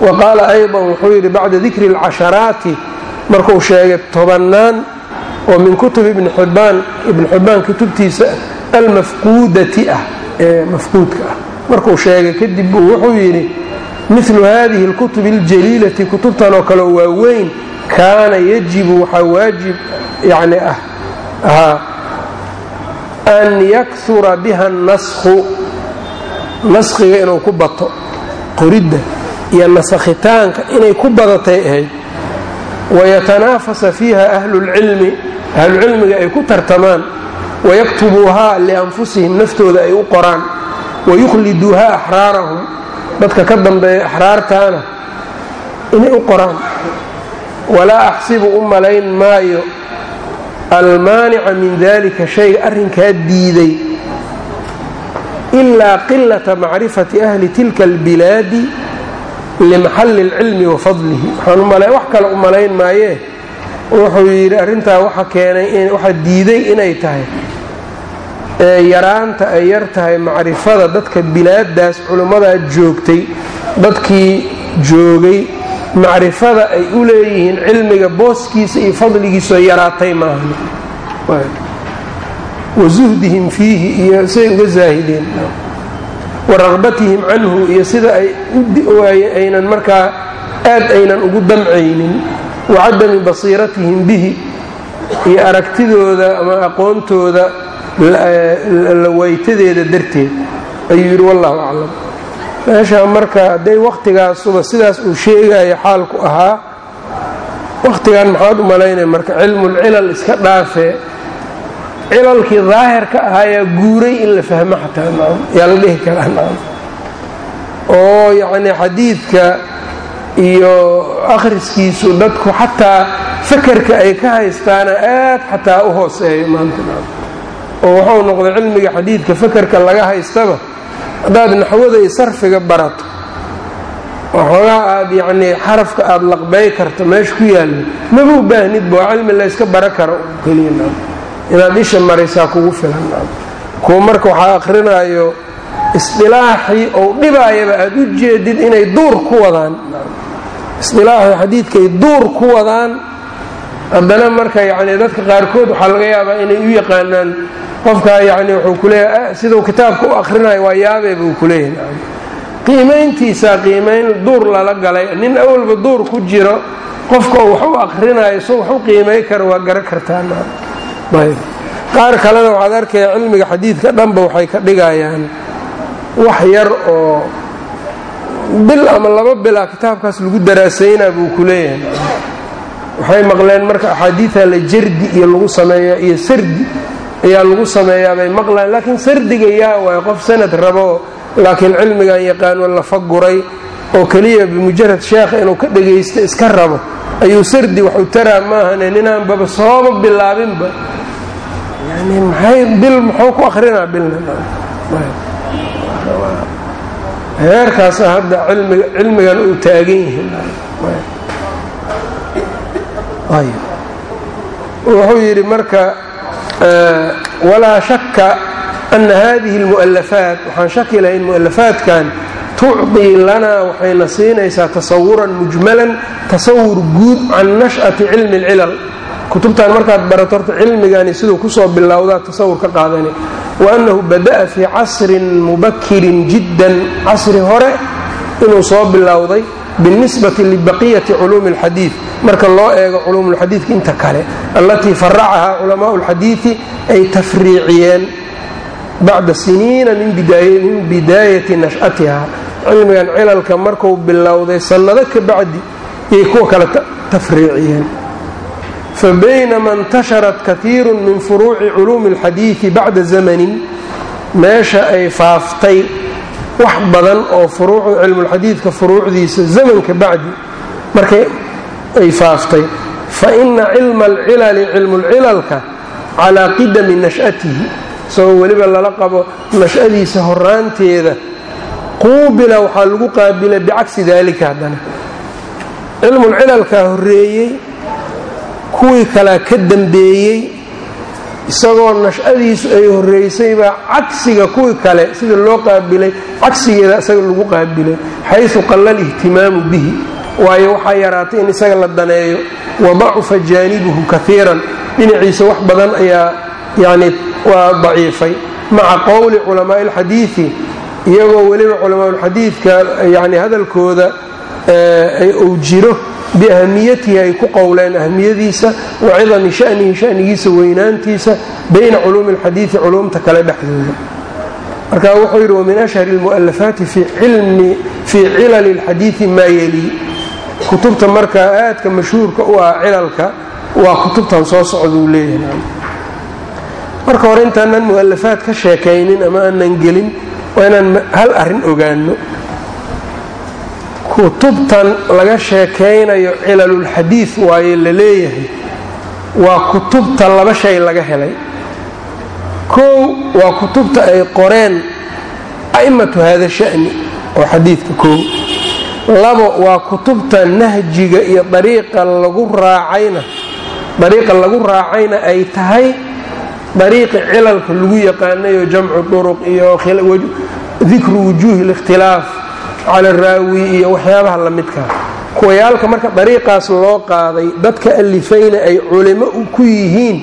wa qaala ayضa wuxuu yidhi bacda dikri اlcasharaati markuu sheegay tobannaan oo min kutub ibni xibbaan ibni xibbaan kutubtiisa almafquudati ah ee mafquudka ah markuu sheegay kadib buu wuxuu yidhi milu hadihi اlkutub اljaliilati kutubtan oo kale waaweyn kaana yajibu waxaa waajib yani ah ahaa an yakhura biha اnasku naskhiga inuu ku bato qoridda iyo nasakhitaanka inay ku badatay ahayd wayatanaafasa fiiha ahlulcilmi ahlucilmiga ay ku tartamaan wayaktubuuhaa lianfusihim naftooda ay u qoraan wayukhliduuhaa axraarahum dadka ka dambeeya axraartaana inay u qoraan walaa axsibu u malayn maayo. Almaanica min dalika shayga arrinkaa diiday. Ilaa qilata macrifati ahli tilka albilaadi limaxalli اlcilmi wa fadlihi. Wax kale u malayn maayee wuxuu yidhi arrintaa waxa keenay waxa diiday inay tahay yaraanta ay yar tahay macrifada dadka bilaadaas culimmadaa joogtay dadkii joogay macrifada ay u leeyihiin cilmiga booskiisa iyo fadligiisoo yaraatay maahan wa suhdihim fiihi iyo siday uga zaahideen. Wa raqbatihim canhu iyo sida ayaynan markaa aad aynan ugu damcaynin. Wa cadami basiiratihim bihi iyo aragtidooda ama aqoontooda lawaytadeeda darteed. Ayuu yidhi wallahu aclam meeshaa marka hadday wakhtigaasuba sidaas uu sheegayo xaalku ahaa wakhtigan maxaad u malaynaya marka cilmulcilal iska dhaafee cilalkii daahirka ahaayaa guuray in la fahmo xataa yaa la dhihi karaa oo yacni xadiidka iyo akhriskiisu dadku xataa fakerka ay ka haystaana aad xataa u hooseeyo maanta. Oo wuxuu noqday cilmiga xadiidka fakerka laga haystaba haddaad naxwada iyo sarfiga barato waxoogaa aad yacnii xarafka aada laqbay karto meesha ku yaallo maba u baahnidba waa cilmi layska bara karo keliya inaad isha maraysaa kugu filan kuwa marka waxaa akhrinayo isdilaaxii ou dhibaayaba aada u jeedid inay duur ku wadaan isdilaaxii xadiidkaay duur ku wadaan haddana marka yacni dadka qaarkood waxaa laga yaabaa inay u yaqaanaan qofkaa yacni wuxuu kuleeyahay siduu kitaabka u akhrinayo waa yaabee buu kuleeyahay qiimayntiisaa qiimayn duur lala galay. Nin awalba duur ku jiro qofka wax u akhrinayo so wax u qiimay karo waa garan kartaa ayb. Qaar kalena waxaad arkaya cilmiga xadiidka dhanba waxay ka dhigayaan wax yar oo bil ama laba bilaa kitaabkaas lagu daraasaynaa buu ku leeyahay waxay maqleen marka axaadiida la jardi iyo lagu sameeya iyo sardi ayaa lagu sameeyaa bay maqlaan laakiin sardiga yaa waay qof sanad rabo laakiin cilmigan yaqaano lafa guray oo keliya bimujarad sheekha inuu ka dhagaysto iska rabo ayuu sardi wax u taraa maahane ninaanbaba sooba bilaabinba. Yani maxay bil muxuu ku akrinaa bilna heerkaasa hadda cilmiga cilmigan uu taagan yihiin wuxuu yidhi marka walaa shaka ana hadihi اlmu'alafaat waxaan shaki lahayn mu'alafaatkan tucdii lanaa waxayna siinaysaa tasawuran mujmalan tasawur guud can nash'ati cilmi اlcilal kutubtan markaad barato horta cilmigani siduu ku soo bilowdaa tasawur ka qaadani. Wa annahu bada'a fii casrin mubakirin jiddan casri hore inuu soo bilowday binisbati libaqiyati culuumi اlxadiid marka loo eego culuum اlxadiidka inta kale allatii faracahaa culamaau اlxadiidi ay tafriiciyeen bacda siniina min bidaayati nash'atiha cilmigan cilalka marku bilowday sannado ka bacdi yay kuwa kale tafriiciyeen fabaynama intasharat kaiiru min furuuci culuumi اlxadiidi bacda zamanin meesha ay faaftay wax badan oo furuucda cilmulxadiidka furuucdiisa zamanka bacdi markay ay faaftay fa ina cilma alcilali cilmulcilalka calaa qidami nash'atihi isagoo weliba lala qabo nash'adiisa horaanteeda quubila waxaa lagu qaabilay bicagsi daalika haddana. Cilmulcilalkaa horreeyey kuwii kalea ka dambeeyey isagoo nash'adiisu ay horraysay baa cagsiga kuwii kale sida loo qaabilay cagsigeeda isaga lagu qaabilay xaysu qalla alihtimaamu bihi. Waayo waxaa yaraatay in isaga la daneeyo wa dacufa jaanibuhu kaiiran dhinaciisa wax badan ayaa yacni waa daciifay. Maca qowli culamaa'i alxadiidi iyagoo weliba culamaaulxadiidka yacni hadalkooda uu jiro biahamiyatihi ay ku qowleen ahamiyadiisa wa cidami shanihi shanigiisa weynaantiisa bayna culuumi alxadiidi culuumta kale dhexdooda marka wuxuu yidhi wamin ashhari اlmu'alafaati fii cilali اlxadiidi maa yelii kutubta markaa aadka mashhuurka u ah cilalka waa kutubtan soo socduu leeyahay marka hore intaanan mu'alafaad ka sheekaynin ama aanan gelin waa inaan hal arrin ogaano kutubtan laga sheekaynayo cilalulxadiid waaye la leeyahay waa kutubta laba shay laga helay. Kow waa kutubta ay qoreen a'immatu hada sha'ni oo xadiidka kow. Labo waa kutubta nahjiga iyo dariiqa lagu raacayna dariiqa lagu raacayna ay tahay dariiqi cilalka lagu yaqaanayo jamcu duruq iyo dikru wujuuhi اlikhtilaaf cala raawi iyo waxyaabaha la kuwayaalka marka dariiqaas loo qaaday dadka alifayna ay culimo ku yihiin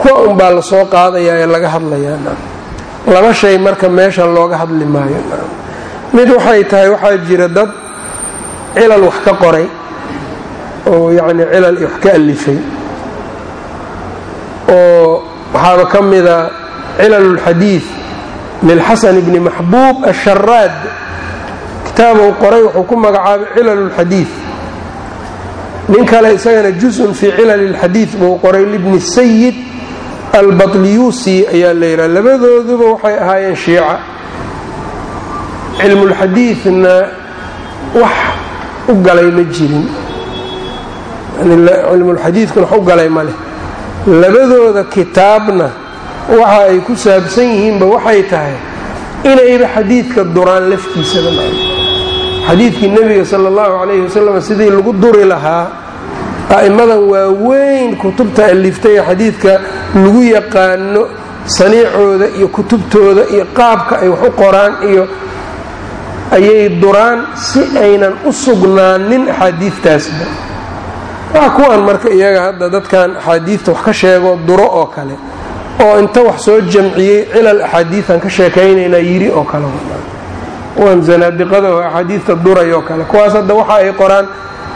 kuwa unbaa la soo qaadayaa ee laga hadlayaa. Laba shay marka meesha looga hadli maayo. Mid waxay tahay waxaa jira dad cilal wax ka qoray oo yacni cilal wax ka alifay. Oo waxaaba ka mida cilal اlxadiid lilxasan bni maxbuub asharaad kitaabuu qoray wuxuu ku magacaabay cilal اlxadiid nin kale isagana juz-un fii cilal اlxadiid buu qoray libni sayid albatliyuusi ayaa la yidhaha labadooduba waxay ahaayeen shiica. Cilmulxadiidna wax u galay ma jirin. Cilmulxadiidkuna wax u galay ma leh. Labadooda kitaabna waxa ay ku saabsan yihiinba waxay tahay inayba xadiidka duraan laftiisaba xadiidkii nebiga sala allahu calayhi wasalam sidii lagu duri lahaa a'immadan waaweyn kutubta aliftay xadiidka lagu yaqaano saniicooda iyo kutubtooda iyo qaabka ay wax u qoraan iyo ayay duraan si aynan u sugnaanin axaadiidtaasba waa kuwan marka iyaga hadda dadkan axaadiidta wax ka sheego duro oo kale oo inta wax soo jamciyey cilal axaadiidan ka sheekaynaynaa yiri oo kale wan zanaadiqada oo axaadiidta duray oo kale. Kuwaas hadda waxa ay qoraan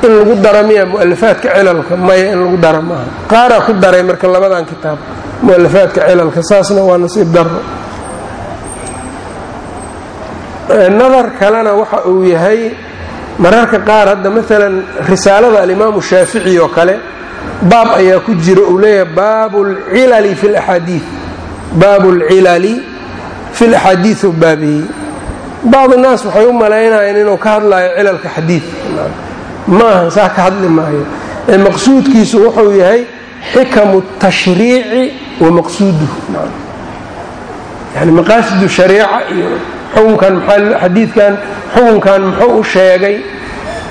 in lagu dara miya mu'alafaadka maya in lagu dara maaha. Qaaraa ku daray marka labadan kitaab mu'alafaadka saasna waa nasiib daro nadar kalena waxa uu yahay mararka qaar hadda maalan risaalada alimaamu shaafici oo kale baab ayaa ku jira uu leeyahay baabu lcilali fi laxaadiid baabu lcilali fi laxaadiid u bacdi naas waxay u malaynayeen inuu ka hadlayo cilalka xadiid. Maahan saa ka hadli maayo. Ee maqsuudkiisu wuxuu yahay xikamu tashriici wa maqsuuduhu. Yani maqaasidu shariica iyo xukunkan xadiidkan xukunkan muxuu u sheegay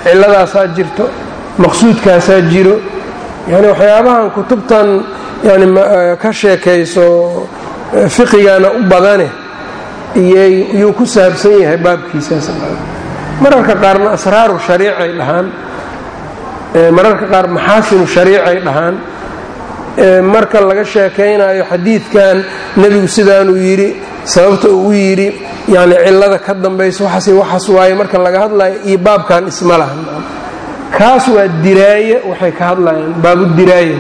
ciladaasaa jirto maqsuudkaasaa jiro. Yani waxyaabahan kutubtan yani ka sheekayso fiqigana u badane iyuu ku saabsan yahay baabkiisaas qaarna asraaru shariicay dhahaan mararka qaar maxaasinu shariicay dhahaan marka laga sheekaynayo xadiidkan nebigu sidaanuu yidhi sababta uu yidhi yani cilada ka dambaysa waxaas waxaas waaye marka laga hadlayo iyo baabkan isma laha. Kaas waa diraaye waxay ka hadlayaan baabu diraaye.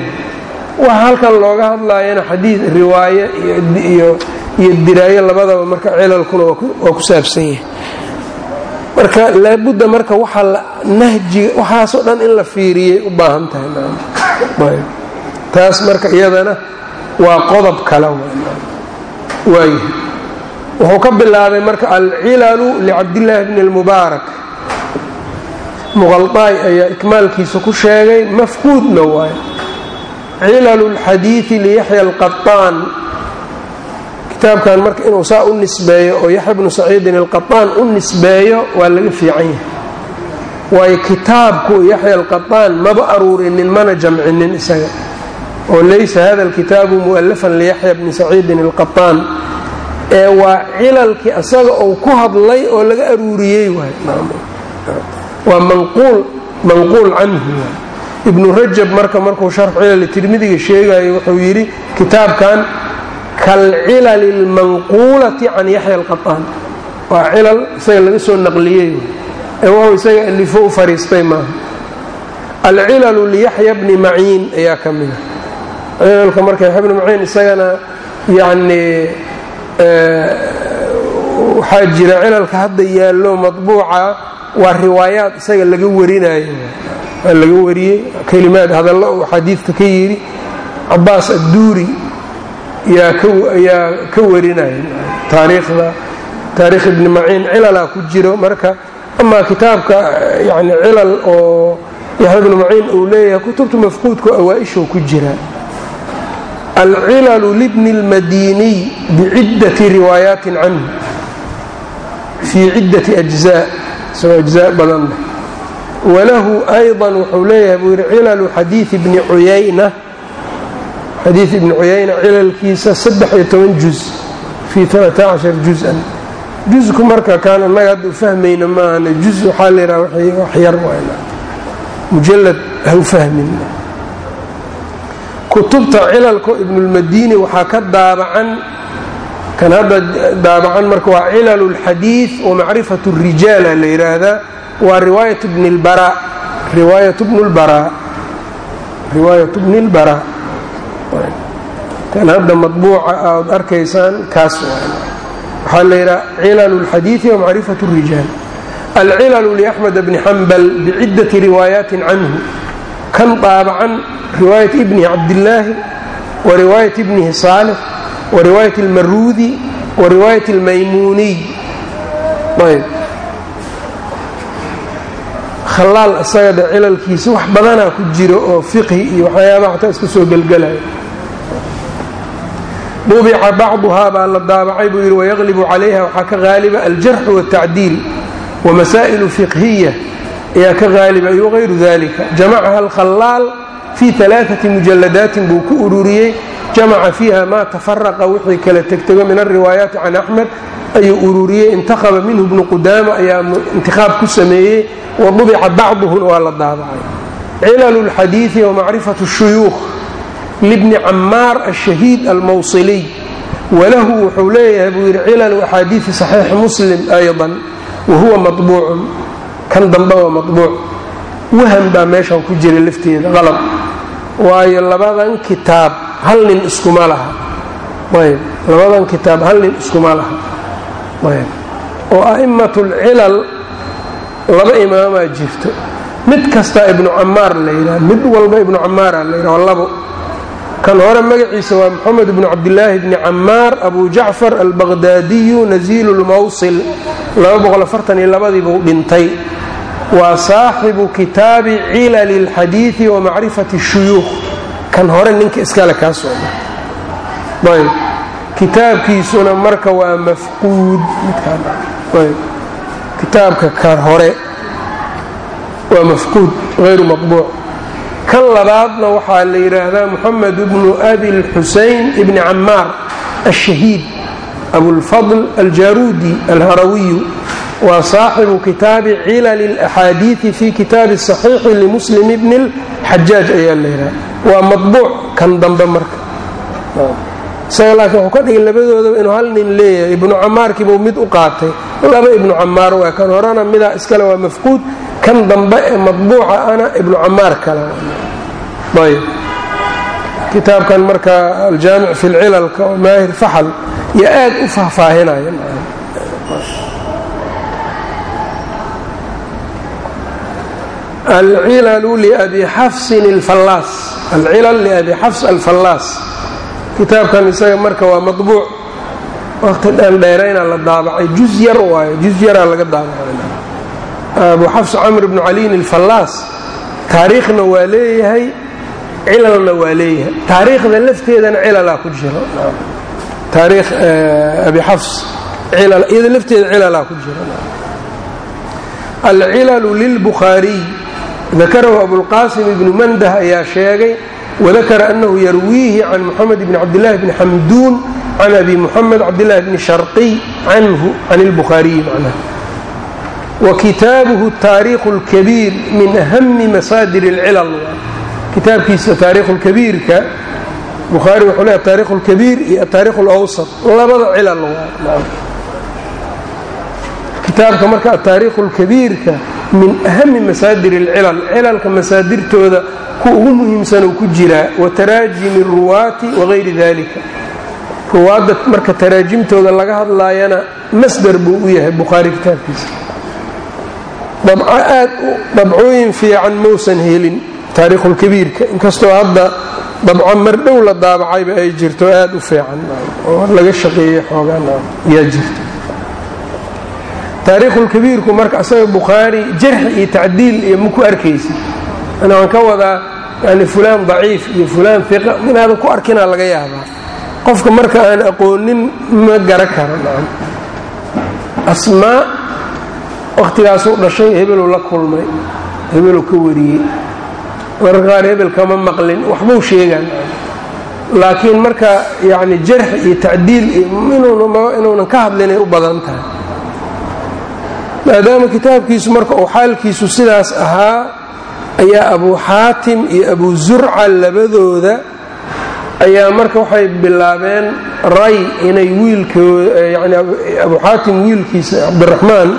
Waxa halkan looga hadlaayana xadiid riwaaye iyo iyo diraayo labadaba marka cilalkuna waa ku saabsan yahay. Marka laabudda marka waxa nahjiga waxaasoo dhan in la fiiriyay u baahan tahay taas marka iyadana waa qodob kale waayahay wuxuu ka bilaabay marka alcilalu licabdillaahi bni lmubaarak muqaldaay ayaa ikmaalkiisa ku sheegay mafquudna waayo. Cilalu lxadiidi liyaxya alqaaan kitaabkan marka inuu saa u nisbeeyo oo yaxya bnu saciidin alqataan u nisbeeyo waa laga fiican yahay. Waayo kitaabku yaxya alqataan maba aruurinin mana jamcinin isaga. Oo laysa hada alkitaabu mu'alafan liyaxya bni saciidin alqataan ee waa cilalkii asaga uu ku hadlay oo laga aruuriyey waay waa manquul manquul canhu. Ibnu rajab marka markuu sharx cilali tirmidiga sheegayo wuxuu yidhi kitaabkan kalcilali اlmanquulati can yaxya alqaطaan waa cilal isaga laga soo naqliyey ee wuxuu isaga alifo u fariistay maaha alcilalu liyaxya bni maciin ayaa ka mida cilalka marka yaxya bni maciin isagana yani waxaa jira cilalka hadda yaallo maطbuuca waa riwaayaad isaga laga warinayo waa laga wariyey kelimaad hadallo uu xadiidka ka yidhi cabaas adduuri yaa ka warinaya taariikhda. Taariikh ibni maciin cilalaa ku jiro marka amaa kitaabka yani cilal oo yaxya ibnu maciin uu leeyahay kutubta mafquudku awaa-ishuu ku jira. Alcilalu libni اlmadiniy biciddati riwaayaatin canhu. Fii ciddati ajzaa isagoo ajzaa badan leh. Walahu ayضa wuxuu leeyahay buu yidhi cilalu xadiii bni cuyayna xadiid ibnu cuyayna cilalkiisa saddex iyo toban juz fii abata cashar juz-an. Jusku marka kaan annaga hadda u fahmayna maahana juz waxaa layihaha waxyar mujalad ha u fahmin. Kutubta cilalka ibnulmadiini waxaa ka daabacan kan hadda daabacan marka waa cilalu lxadiid wa macrifat rijaala la yidhaahdaa waa riwaayat bni lbara riwaayat bni lbaraa riwaayat bni lbaraa kan hadda maطbuuca aad arkaysaan kaas waxaa la yidhaha cilalu اlxadiidi wamacrifat الrijaal alcilalu liaxmed bni xambal biciddati riwaayaati canhu kan daabacan riwaayat ibnihi cabdillaahi wa riwaayat ibnihi saalix wa riwaayat اlmaruudi wa riwaayat اlmaymuuniy ayb khalaal isagada cilalkiisa wax badanaa ku jiro oo fiqhi iyo waxyaabaha xataa iska soo gelgelaya dubica bacduhaa baa la daabacay buu yidhi wayaqlibu calayha waxaa ka haaliba aljarxu waاtacdiil wmasaa'ilu fiqhiya ayaa ka haaliba iyo hayru dalika jamacaha alkhalaal fii alaaati mujalladaatin buu ku ururiyey jamaca fiiha maa tafaraqa wixii kala tegtego min alriwaayaati can axmed ayuu ururiyey intakhaba minhu bnu qudaama ayaa intikhaab ku sameeyey wadubica bacduhuna waa la daabacay. Cilalu اlxadiidi wamacrifatu shuyuukh libni camaar ashahiid almawsiliy walahu wuxuu leeyahay buu yidhi cilal axaadiidi saxiixi muslim aydan wahuwa huwa kan dambe waa mabuuc wahan baa meeshan ku jira lafteeda qalab. Waayo labadan kitaab hal nin iskuma laha. Labadan kitaab hal nin iskuma laha. Oo a'immat lcilal laba imaamaa jirto. Mid kasta ibnu camaar la yidhaha mid walba ibnu camaaraa la yidhaho labo kan hore magaciisa waa moxamed bnu cabdilaahi bni camaar abu jacfar albaqdaadiyu nasiilu lmowsil buu dhintay. Waa saaxibu kitaabi cilali اlxadiidi wa macrifati shuyuuh kan hore ninka iskale kaa socda. Kitaabkiisuna marka waa mafquud. Kitaabka kan hore waa mafquud ayru maqbuuc kan labaadna waxaa la yidhaahdaa moxamed bnu abi lxusein ibni camaar ashahiid abulfadl aljaruudi alharawiyu. Waa saaxibu kitaabi cilali اlaxaadiidi fi kitaabi saxiixi limuslim bni اlxajaaj ayaa la yidhaha waa mabuuc kan dambe marka. Isaga laakiin wuxuu ka dhigay labadoodaba inuu hal nin leeyahay. Ibnu camaarkiibuu mid u qaatay. Laba ibnu camaar waa kan horena midaa iskale waa mafquud kan dambe ee madbuuca ana ibnu camaar kale. Ayb kitaabkan marka aljaamic fi lcilalka oo maahir faxal iyo aad u faahfaahinaya alcilalu liabi xafsin alfallaas alcilal liabi xafs alfallaas kitaabkan isaga marka waa mabuuc waqti dhan dheerayna la daabacay. Juz yar waayo. Juz yaraa laga daabacay abu xafs camr bnu caliin alfallaas taariikhna waa leeyahay cilalna waa leeyahay. Taariikhda lafteedana cilalaa ku jiro. Taariikh abi xafs iyada lafteeda cilalaa ku jiro. Alcilalu lilbukhaariy dakarahu abulqaasim ibnu mandah ayaa sheegay wadakara anahu yarwiihi can muxamed bni cabdillahi bni xamduun can abi muxamed cabdillahi bni sharqiy canhu can ilbukhaariyi macnaha wa kitaabuhu taariikhu اlkabiir min ahami masaadir اlcilal kitaabkiisa taariikhu lkabiirka bukhaari wuxuu leeya taarikhu lkabiir iyo ataarikh اlawsat labada cilal kitaabka marka ataariikhu lkabiirka min ahami masaadir اlcilal cilalka masaadirtooda kuwa ugu muhiimsan uu ku jiraa wa taraajimi ruwaati wagayri dalika ruwaadda marka taraajimtooda laga hadlaayana masdar buu u yahay bukhaari kitaabkiisa dabco aad dabcooyin fiican mausan helin taariikhulkabiirka inkastoo hadda dabco mardhow la daabacayba ay jirto aad u fiican oo laga shaqeeyey xoogaan yaa jirto. Taariikhulkabiirku marka asaga bukhaari jarxi iyo tacdiil iyo maku arkaysid? Ana waan ka wadaa yani fulaan daciif iyo fulaan iqa inaadan ku arkinaa laga yaabaa. Qofka marka aan aqoonin ma gara karo asmaa wakhtigaasuu dhashay hebeluu la kulmay hebeluu ka wariyey. Mararka qaar hebel kama maqlin waxbuu sheegaan. Laakiin marka yani jarxi iyo tacdiil inuunan ka hadlinay u badan tahay. Maadaama kitaabkiisu marka uu xaalkiisu sidaas ahaa ayaa abu xaatim iyo abu zurca labadooda ayaa marka waxay bilaabeen ray inay wiilkoodyani abu xaatim wiilkiisa cabdiraxmaan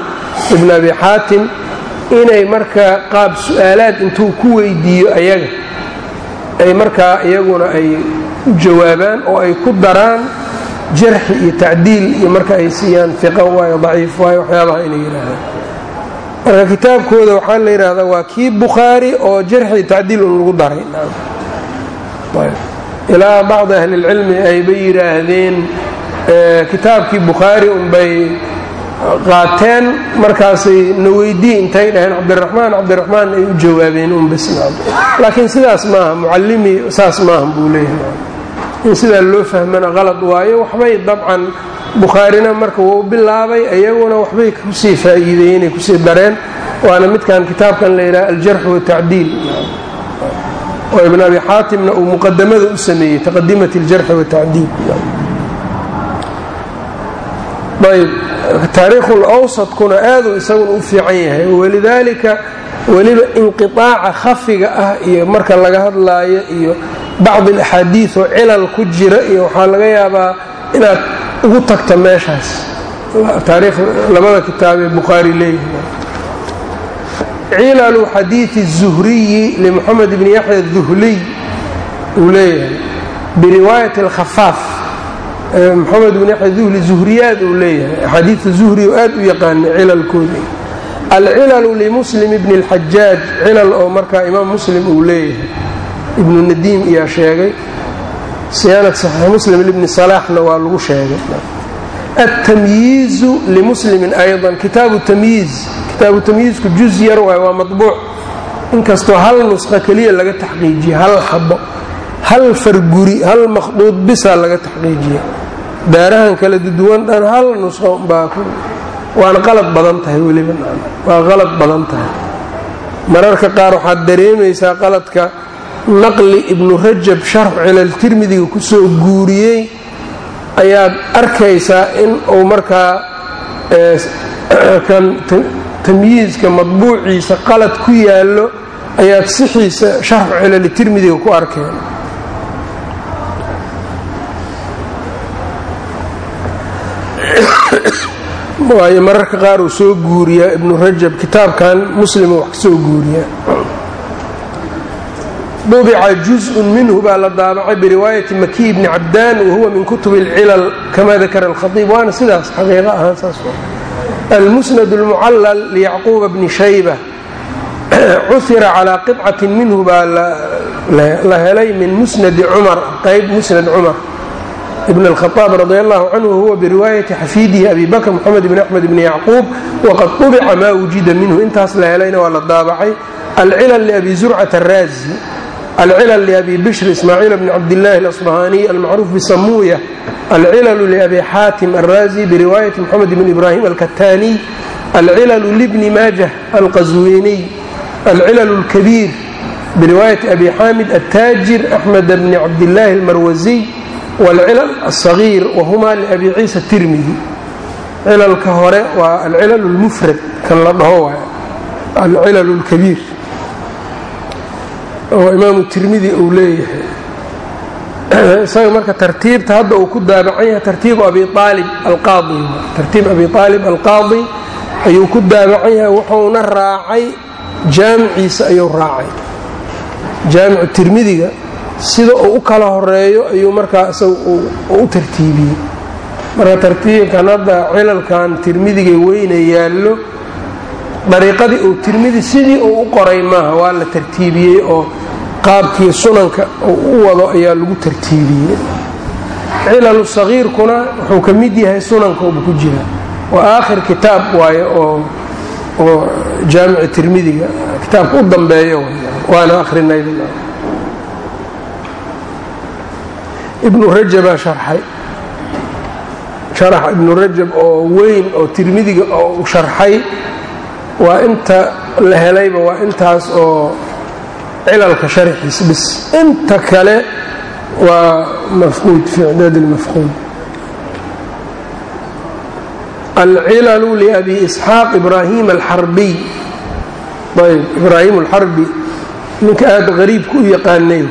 ibn abi xaatim inay markaa qaab su'aalaad intuu ku weydiiyo ayaga ay markaa iyaguna ay u jawaabaan oo ay ku daraan jarxi iyo tacdiil iyo marka ay siiyaan fiqa waayo daciif waayo waxyaabaha inay yidhaahdaan. Marka kitaabkooda waxaa la yidhaahdaa waa kii bukhaari oo jarxi tacdiil un lagu daray. Ilaa bacdi ahlilcilmi ayba yidhaahdeen kitaabkii bukhaari unbay qaateen markaasay na weydii intay dhaheen cabdiraxmaan cabdiraxmaan ay u jawaabeen un laakiin sidaas maaha mucallimi saas maaha buu leeyahay. In sidaa loo fahmana qalad waayo waxbay dabcan. Bukhaarina marka wuu bilaabay iyaguna waxbay ku sii faa'iideeyeen ay ku sii dareen. Waana midkan kitaabkan la yidhaha aljarx watacdiil oo ibn abi xaatimna uu muqadamada u sameeyey taqadimat aljarxi watacdiil ayb. Taariikhu lawsadkuna aadu isaguna u fiican yahay. Walidaalika weliba inqiaaca khafiga ah iyo marka laga hadlaayo iyo bacdi alaxaadiid oo cilal ku jira iyo waxaa laga yaabaa inaad ugu tagto meeshaas. Taariikh labada kitaabee bukhaari leeyahay. Cilalu xadiidi zuhriyi limaxamed bni yaxya aduhliy uu leeyahay biriwaayati alkhafaaf moxamed bn yaxya duhli zuhriyaad uu leeyahay axaadiidta zuhri oo aad u yaqaana cilalkooda alcilalu limuslim bni اlxajaaj cilal oo markaa imaam muslim uu leeyahay ibnu nadiim ayaa sheegay siyaanat saxiix muslim libni salaaxna waa lagu sheegay altamyiizu limuslimin ayضa kitaabu tamyiiz kitaabu tamyiizku juz yar waay waa maطbuuc inkastoo hal nusqa keliya laga taxqiijiye hal xabo hal farguri hal makhduud bisaa laga taxqiijiya. Daarahan kala duwan dhan hal nusqo baa waana qalad badan tahay weliba. Waa qalad badan tahay. Mararka qaar waxaad dareemaysaa qaladka naqli ibnu rajab sharxu cilal tirmidiga ku soo guuriyey. Ayaad arkaysaa in uu markaa kan tamyiizka madbuuciisa qalad ku yaallo ayaad sixiisa sharxu cilali tirmidiga ku arkeen waayo mararka qaar uu soo guuriyaa ibnu rajab kitaabkan muslima wax ka soo guuriyaa. Dubica juz-un minhu baa la daabacay biriwaayati maki ibni cabdaan wahuwa min kutubi alcilal kamaa dakara alkhaiib waana sidaas xaqiiqo ahaan saas almusnad almucallal liyacquuba bni shayba cusira calaa qidcatin minhu baa la helay min musnadi cumar qayb musnad cumar ibn اlhaaab radi allahu canhu huwa biriwaayati xafiidihi abi bakr moxamed ibn axmed ibni yacquub waqad ubica maa wujida minhu intaas la helayna waa la daabacay. Alcilal liabi zurcat araazi alcilal liabi bishr ismaaciil bni cabdillahi alasbahaniy almacruuf bisamuuya alcilalu liabi xaatim araazi biriwaayati moxamed ibn ibrahim alkataaniy alcilalu libni maajah alqaswiniy alcilalu lkabiir biriwaayati abi xaamid attaajir axmed bni cabdillahi almarwasiy wاlcilal aلصagiir wahuma liabi ciisa tirmidi cilalka hore waa alcilal اlmufrad kan la dhaho waay alcilal اlkabiir oo imaamu tirmidi uu leeyahay isaga marka tartiibta hadda uu ku daabacan yahay tartiibu abi aalib alqaadi tartiib abi aalib alqaadi ayuu ku daabacan yahay wuxuuna raacay jaamiciisa ayuu raacay jaamicu tirmidiga sida uu u kala horeeyo ayuu markaa isaga u tartiibiyey. Marka tartiibkan hadda cilalkan tirmidiga weyna yaallo dariiqadii uu tirmidi sidii uu u qoray maaha waa la tartiibiyey oo qaabkii sunanka uu u wado ayaa lagu tartiibiyey. Cilalu sagiirkuna wuxuu ka mid yahay sunanka uba ku jira. Waa aakhir kitaab waaye oo oo jaamici tirmidiga kitaabka u dambeeyo waana akhrinay ibnu rajabaa sharxay. Sharax ibnu rajab oo weyn oo tirmidiga oo sharxay waa inta la helayba waa intaas oo cilalka sharxiis bis. Inta kale waa mafquud fi icdaad اlmafquud alcilalu liabi isxaaq ibraahim alxarbiy ayb ibraahim alxarbi ninka aada qariibka u yaqaanay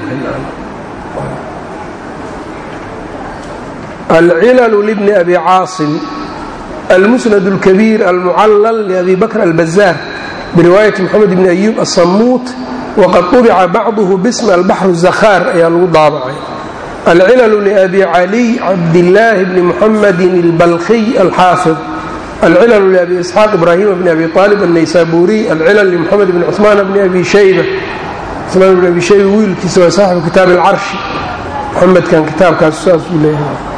alcilalu libni abi caasim almusnad اlkabiir almucallal liabi bakr albazaar biriwaayati moxamed bni ayuub asamuut waqad ubica bacduhu bismi albaxru zakhaar ayaa lagu daabacay alcilalu liabi caliy cabdillaahi bni muxamedin albalkhiy alxaafid alcilalu liabi isxaaq ibraahima bni abi aalib annaysaabuuriy alcilal limuxamed bni cumaan bni abi shayba cumaan bni abi shayba wiilkiisa waa saaxibu kitaabi alcarshi muxamedkan kitaabkaas saasuu leeyahay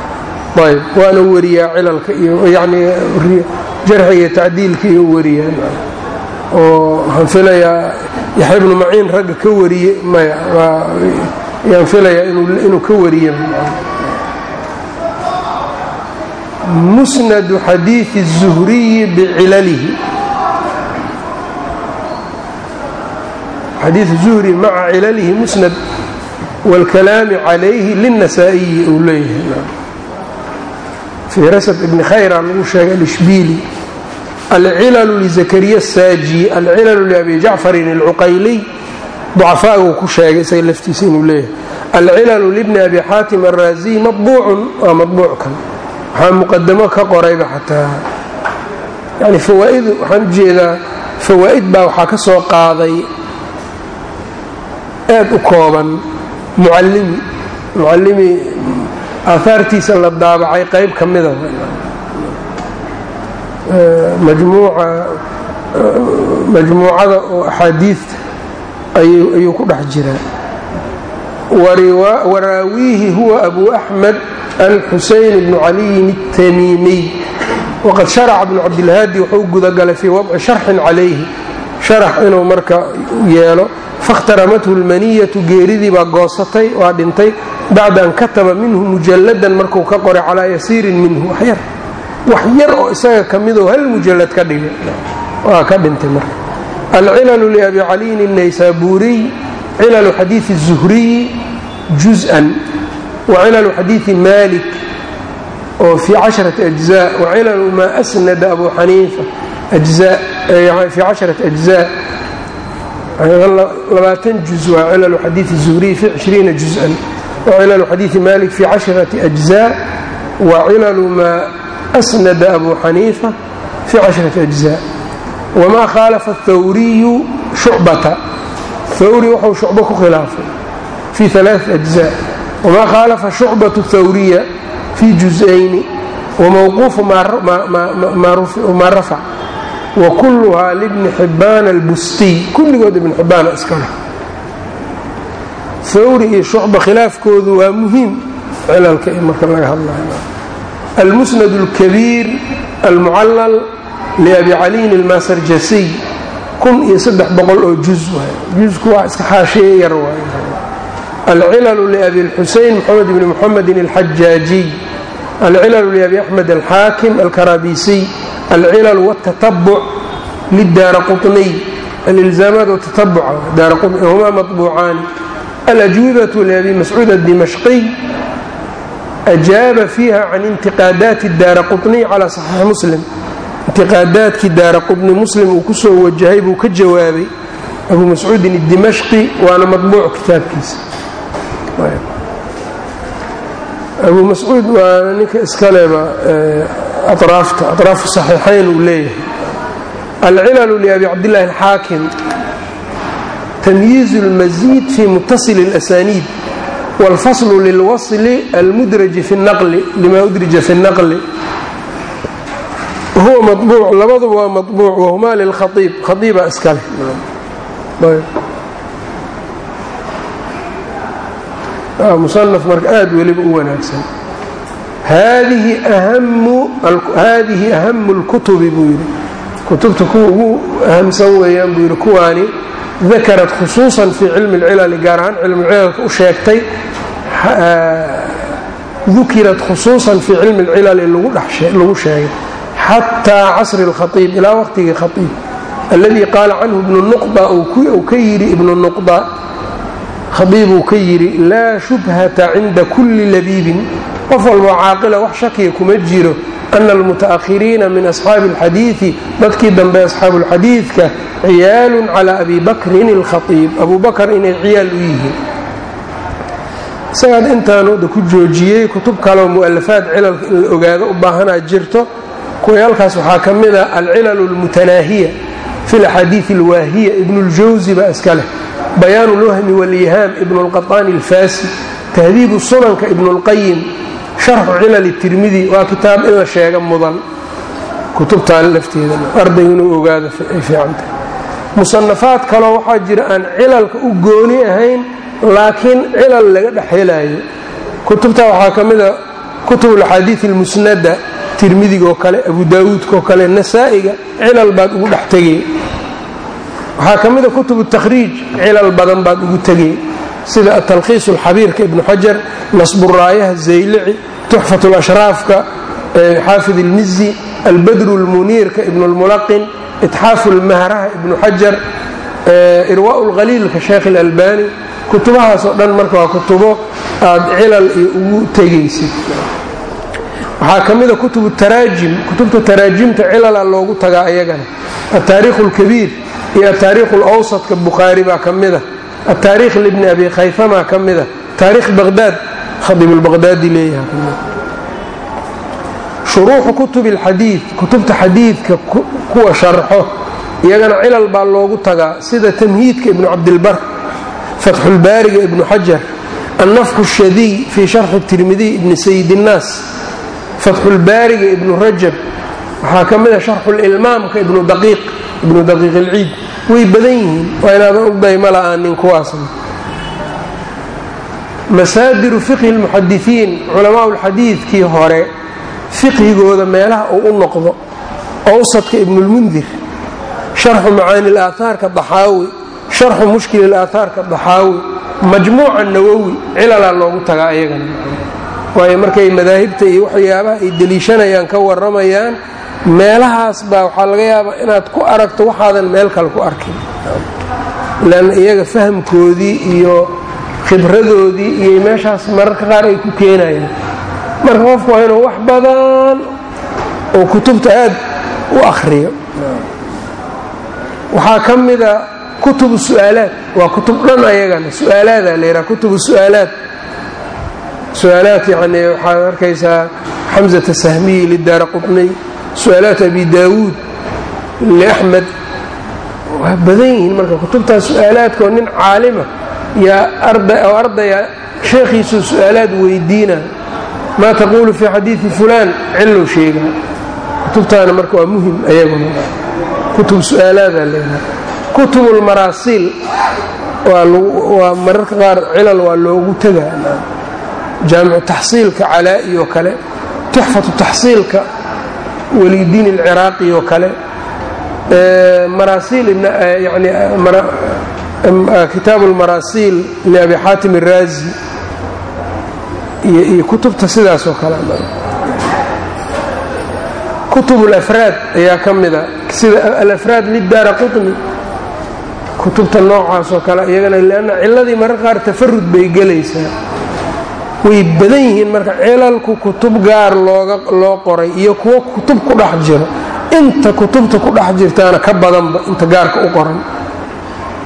ayb waana wariyaa cilalka iyo yani jarxiga tacdiilka iyo wariyaan oo waxaan filayaa yaxya bnu maciin ragga ka wariye maya yaan filayaa inuu ka wariye musnadu xadiidi الzuhriyi bicilalihi xadiiu zuhri maca cilalihi musnad wاlkalaami calayhi lلnasaa-iyi uu leeyahay fii rasad ibni lagu sheegay alishbiili alcilalu lizakariya asaaji alcilalu liabi jacfarin alcuqayliy ducafaagu ku sheegay isaga laftiisa inuu leeyahay alcilalu libni abi xaatim araaziy mabuucun waa mabuuc kan waxaa muqadamo ka qorayba xataa yani fawaaid waxaan u jeedaa fawaa'id baa waxaa ka soo qaaday aad u kooban mucallimi mucallimi aahaartiisa la daabacay qayb ka mida majmuucada oo axaadiidta ayuu ku dhex jiraa. Waraawiihi huwa abu axmed alxuseyn bnu caliyin الtamiimiy waqad sharaca bnu cabdilhaadi wuxuu gudagalay fii wadci sharxin calayhi sharax inuu marka yeelo fakhtaramathu lmaniyatu geeridii baa goosatay waa dhintay. Bacda an kataba minhu mujalladan markuu ka qoray calaa yasiirin minhu. Waxyar wax yar oo isaga ka midoo hal mujallad ka dhigay. Waa ka dhintay marka alcilalu liabi caliyin inaysaabuuriy cilalu xadiidi zuhriyi juz-an. Wa cilalu xadiidi malik oo fii casharati ajza. Wa cilalu maa asnada abu xaniifa fii casharati ajza labaatan juz waa cilal xadiidi zuhriy fi cishriina juz-an wa cilalu xadiidi fi casharati ajza wa cilalu maa asnada abu xaniifa fi casharati ajza wamaa khaalafa athawriyu shucbata thawri wuxuu shucbo ku khilaafay fi alaa ajza wamaa khaalafa shucbatu thawriya fi juz-ayni. Wamawquufu maa rafac wakuluhaa libni xibaan albustiy kulligood ibn xibaana iskale thawri iyo shucba khilaafkoodu waa muhiim. Cilalka marka laga hadlayo. Almusnad اlkabiir almucallal liabi caliyin almasarjasiy kun iyo saddex boqol oo juz waay jusku waa iska xaashiye yar waay alcilalu liabi اlxusein moxamed bni muxamedin alxajaajiy alcilalu liabi axmed alxaakim alkarabisiy alcilal wاtatabuc lidaara quniy alilzaamaat watatabcdaarhumaa maطbuucaani alajwibatu liabi mascuud adimashqiy ajaaba fiiha can intiqaadaati daara quniy calaa saxiixi muslim intiqaadaadkii daara qutni muslim uu ku soo wajahay buu ka jawaabay abu mascuudin idimashqi waana mabuuc kitaabkiisa abu mascuud waa ninka iskaleba araafta aطraafu صaxiixayn uu leeyahay alcilalu liabi cabdillaahi alxaakim tamyiizu اlmasiid fi mutasil اlasaniid wاlfaslu lilwasli almudraji fi الnaqli lima udrija fi الnaqli huwa mabuuc labaduba waa mabuuc wahumaa lilkhaiib khaiiba iskale musanaf marka aada weliba u wanaagsan haadihi ahamu lkutubi buu yidhi. Kutubta kuwa ugu ahamsan weeyaan buu yidhi kuwaani dakarat khusuusan fii cilmi lcilali gaar ahaan cilmulcilalka u sheegtay dukirat khusuusan fii cilmi lcilali lagu sheegay. Xataa casri lkhaiib ilaa waqtigii khaiib alladii qaala canhu ibnu nuqda uu ka yidhi ibnu nuqda khaiib uu ka yidhi laa shubhata cinda kulli labiibin qof walboo caaqila wax shakiya kuma jiro ana almuta'ahiriina min asxaabi alxadiidi dadkii dambe asxaabu lxadiidka ciyaalun calaa abi bakrin alkhaiib abuu bakar inay ciyaal u yihiin. Isagaad intaanu da ku joojiyey kutub kaleo mu'alafaad cilal in la ogaado u baahanaa jirto. Kuwayalkaas waxaa ka mid ah alcilal almutanaahiya fi laxaadiidi alwaahiya ibnuljawsi baa iska leh. Bayaanu lwhmi waalyihaam ibnu lqaطaani alfaasi. Tahdiibu sunanka ibnu اlqayim sharxu cilali tirmidi waa kitaab in la sheega mudan kutubtaan lafteeda. Ardaygu inuu ogaado ay fiicantahy musanafaad kaloo waxaa jira aan cilalka u gooni ahayn laakiin cilal laga dhex helaayo. Kutubtaa waxaa ka mid a kutubulaxaadiid almusnada tirmidigaoo kale abu daawuudkaoo kale nasaa-iga cilal baad ugu dhex tegay waxaa ka mid a kutub takhriij cilal badan baad ugu tegay sida atalkhiis alxabiirka ibnu xajar nasburaayaha zaylici tuxfat اlashraafka xaafid اlmizi albadru اlmuniirka ibnu اlmulaqin itxaafu اlmahraha ibnu xajar irwaa اlhaliilka sheekh اlalbani kutubahaasoo dhan marka waa kutubo aad cilal iyo ugu tegaysid waxaa ka mida kutubu taraajim kutubta taraajimta cilala loogu tagaa ayagana altaariikh اlkabiir iyo altaariikh اlawsadka bukhaari baa ka mida altaariikh libni abi khayfamaa ka mida taariikh baqhdaad khadiibulbaqhdaadi leeyahayshuruuxu kutubi alxadiid kutubta xadiidka kuwa sharxo iyagana cilal baa loogu tagaa sida tamhiidka ibnu cabdilbar fatxulbaariga ibnu xajar annafxu shadiy fii sharxi tirmidiy ibni sayid fatxulbaariga ibnu rajab waxaa ka mida sharxulilmaamka ibnu daqiiq ibnu daqiiq ilciid way badan yihiin waa inaadan ogdahay ma la'aanin kuwaasna masaadiru fiqhi lmuxadisiin culamaa lxadiidkii hore fiqhigooda meelaha uu u noqdo awsadka ibnulmundir sharxu macaani ilaaahaarka daxaawi sharxu mushkil ilaaahaarka daxaawi majmuuca nawowi cilalaa loogu tagaa ayagana. Waayo markay madaahibta iyo waxyaabaha ay deliishanayaan ka waramayaan meelahaas baa waxaa laga yaabaa inaad ku aragto waxaadan meel kale ku arkin. Leanna iyaga fahamkoodii iyo khibradoodii iyo meeshaas mararka qaar ay ku keenayaan. Marka qofku waa inuu wax badan oo kutubta aad u akhriyo. Waxaa ka mida kutubu su'aalaad. Waa kutub dhan ayagana. Su'aalaada la yidhaha kutubu su'aalaad. Su'aalaad waxaad arkaysaa xamsata sahmiyi lidaara qutniy su'aalaat abi daawuud liaxmed waa badan yihiin marka kutubtaas su'aalaadka oo nin caalima yaa oo ardaya sheekhiisuu su'aalaad weydiina maa taquulu fii xadiidi fulaan cillow sheegaa kutubtaana marka waa muhiim ayaguna kutub su'aalaada leedaha kutub lmaraasiil waa mararka qaar cilal waa loogu tegaa jaamicu taxsiilka calaa'i oo kale tuxfatu taxsiilka walidiin alciraaqi oo kale maraasiil yani kitaabu lmaraasiil liabi xaatim iraazi iyo kutubta sidaas kale kutub alafraad ayaa ka mida sida alafraad lidaara qutni kutubta noocaas oo kale iyagana lanna ciladii mararka qaar tafarud bay gelaysaa way badan yihiin marka cilalku kutub gaar loo qoray iyo kuwo kutub ku dhex jiro inta kutubta ku dhex jirtaana ka badanba inta gaarka u qoran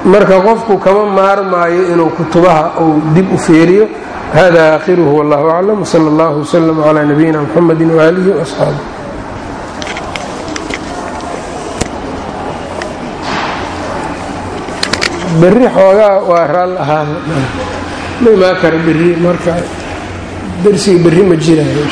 marka qofku kama maarmaayo inuu kutubaha uu dib u feeriyo hada aakhiruhu wallahu aclam wsala allahu wslm calaa nabiyina mxamedi waaalihi waasxaabi berri xoogaa waa raal ahaada ma imaan kara berri marka darsiga berri ma jiraayo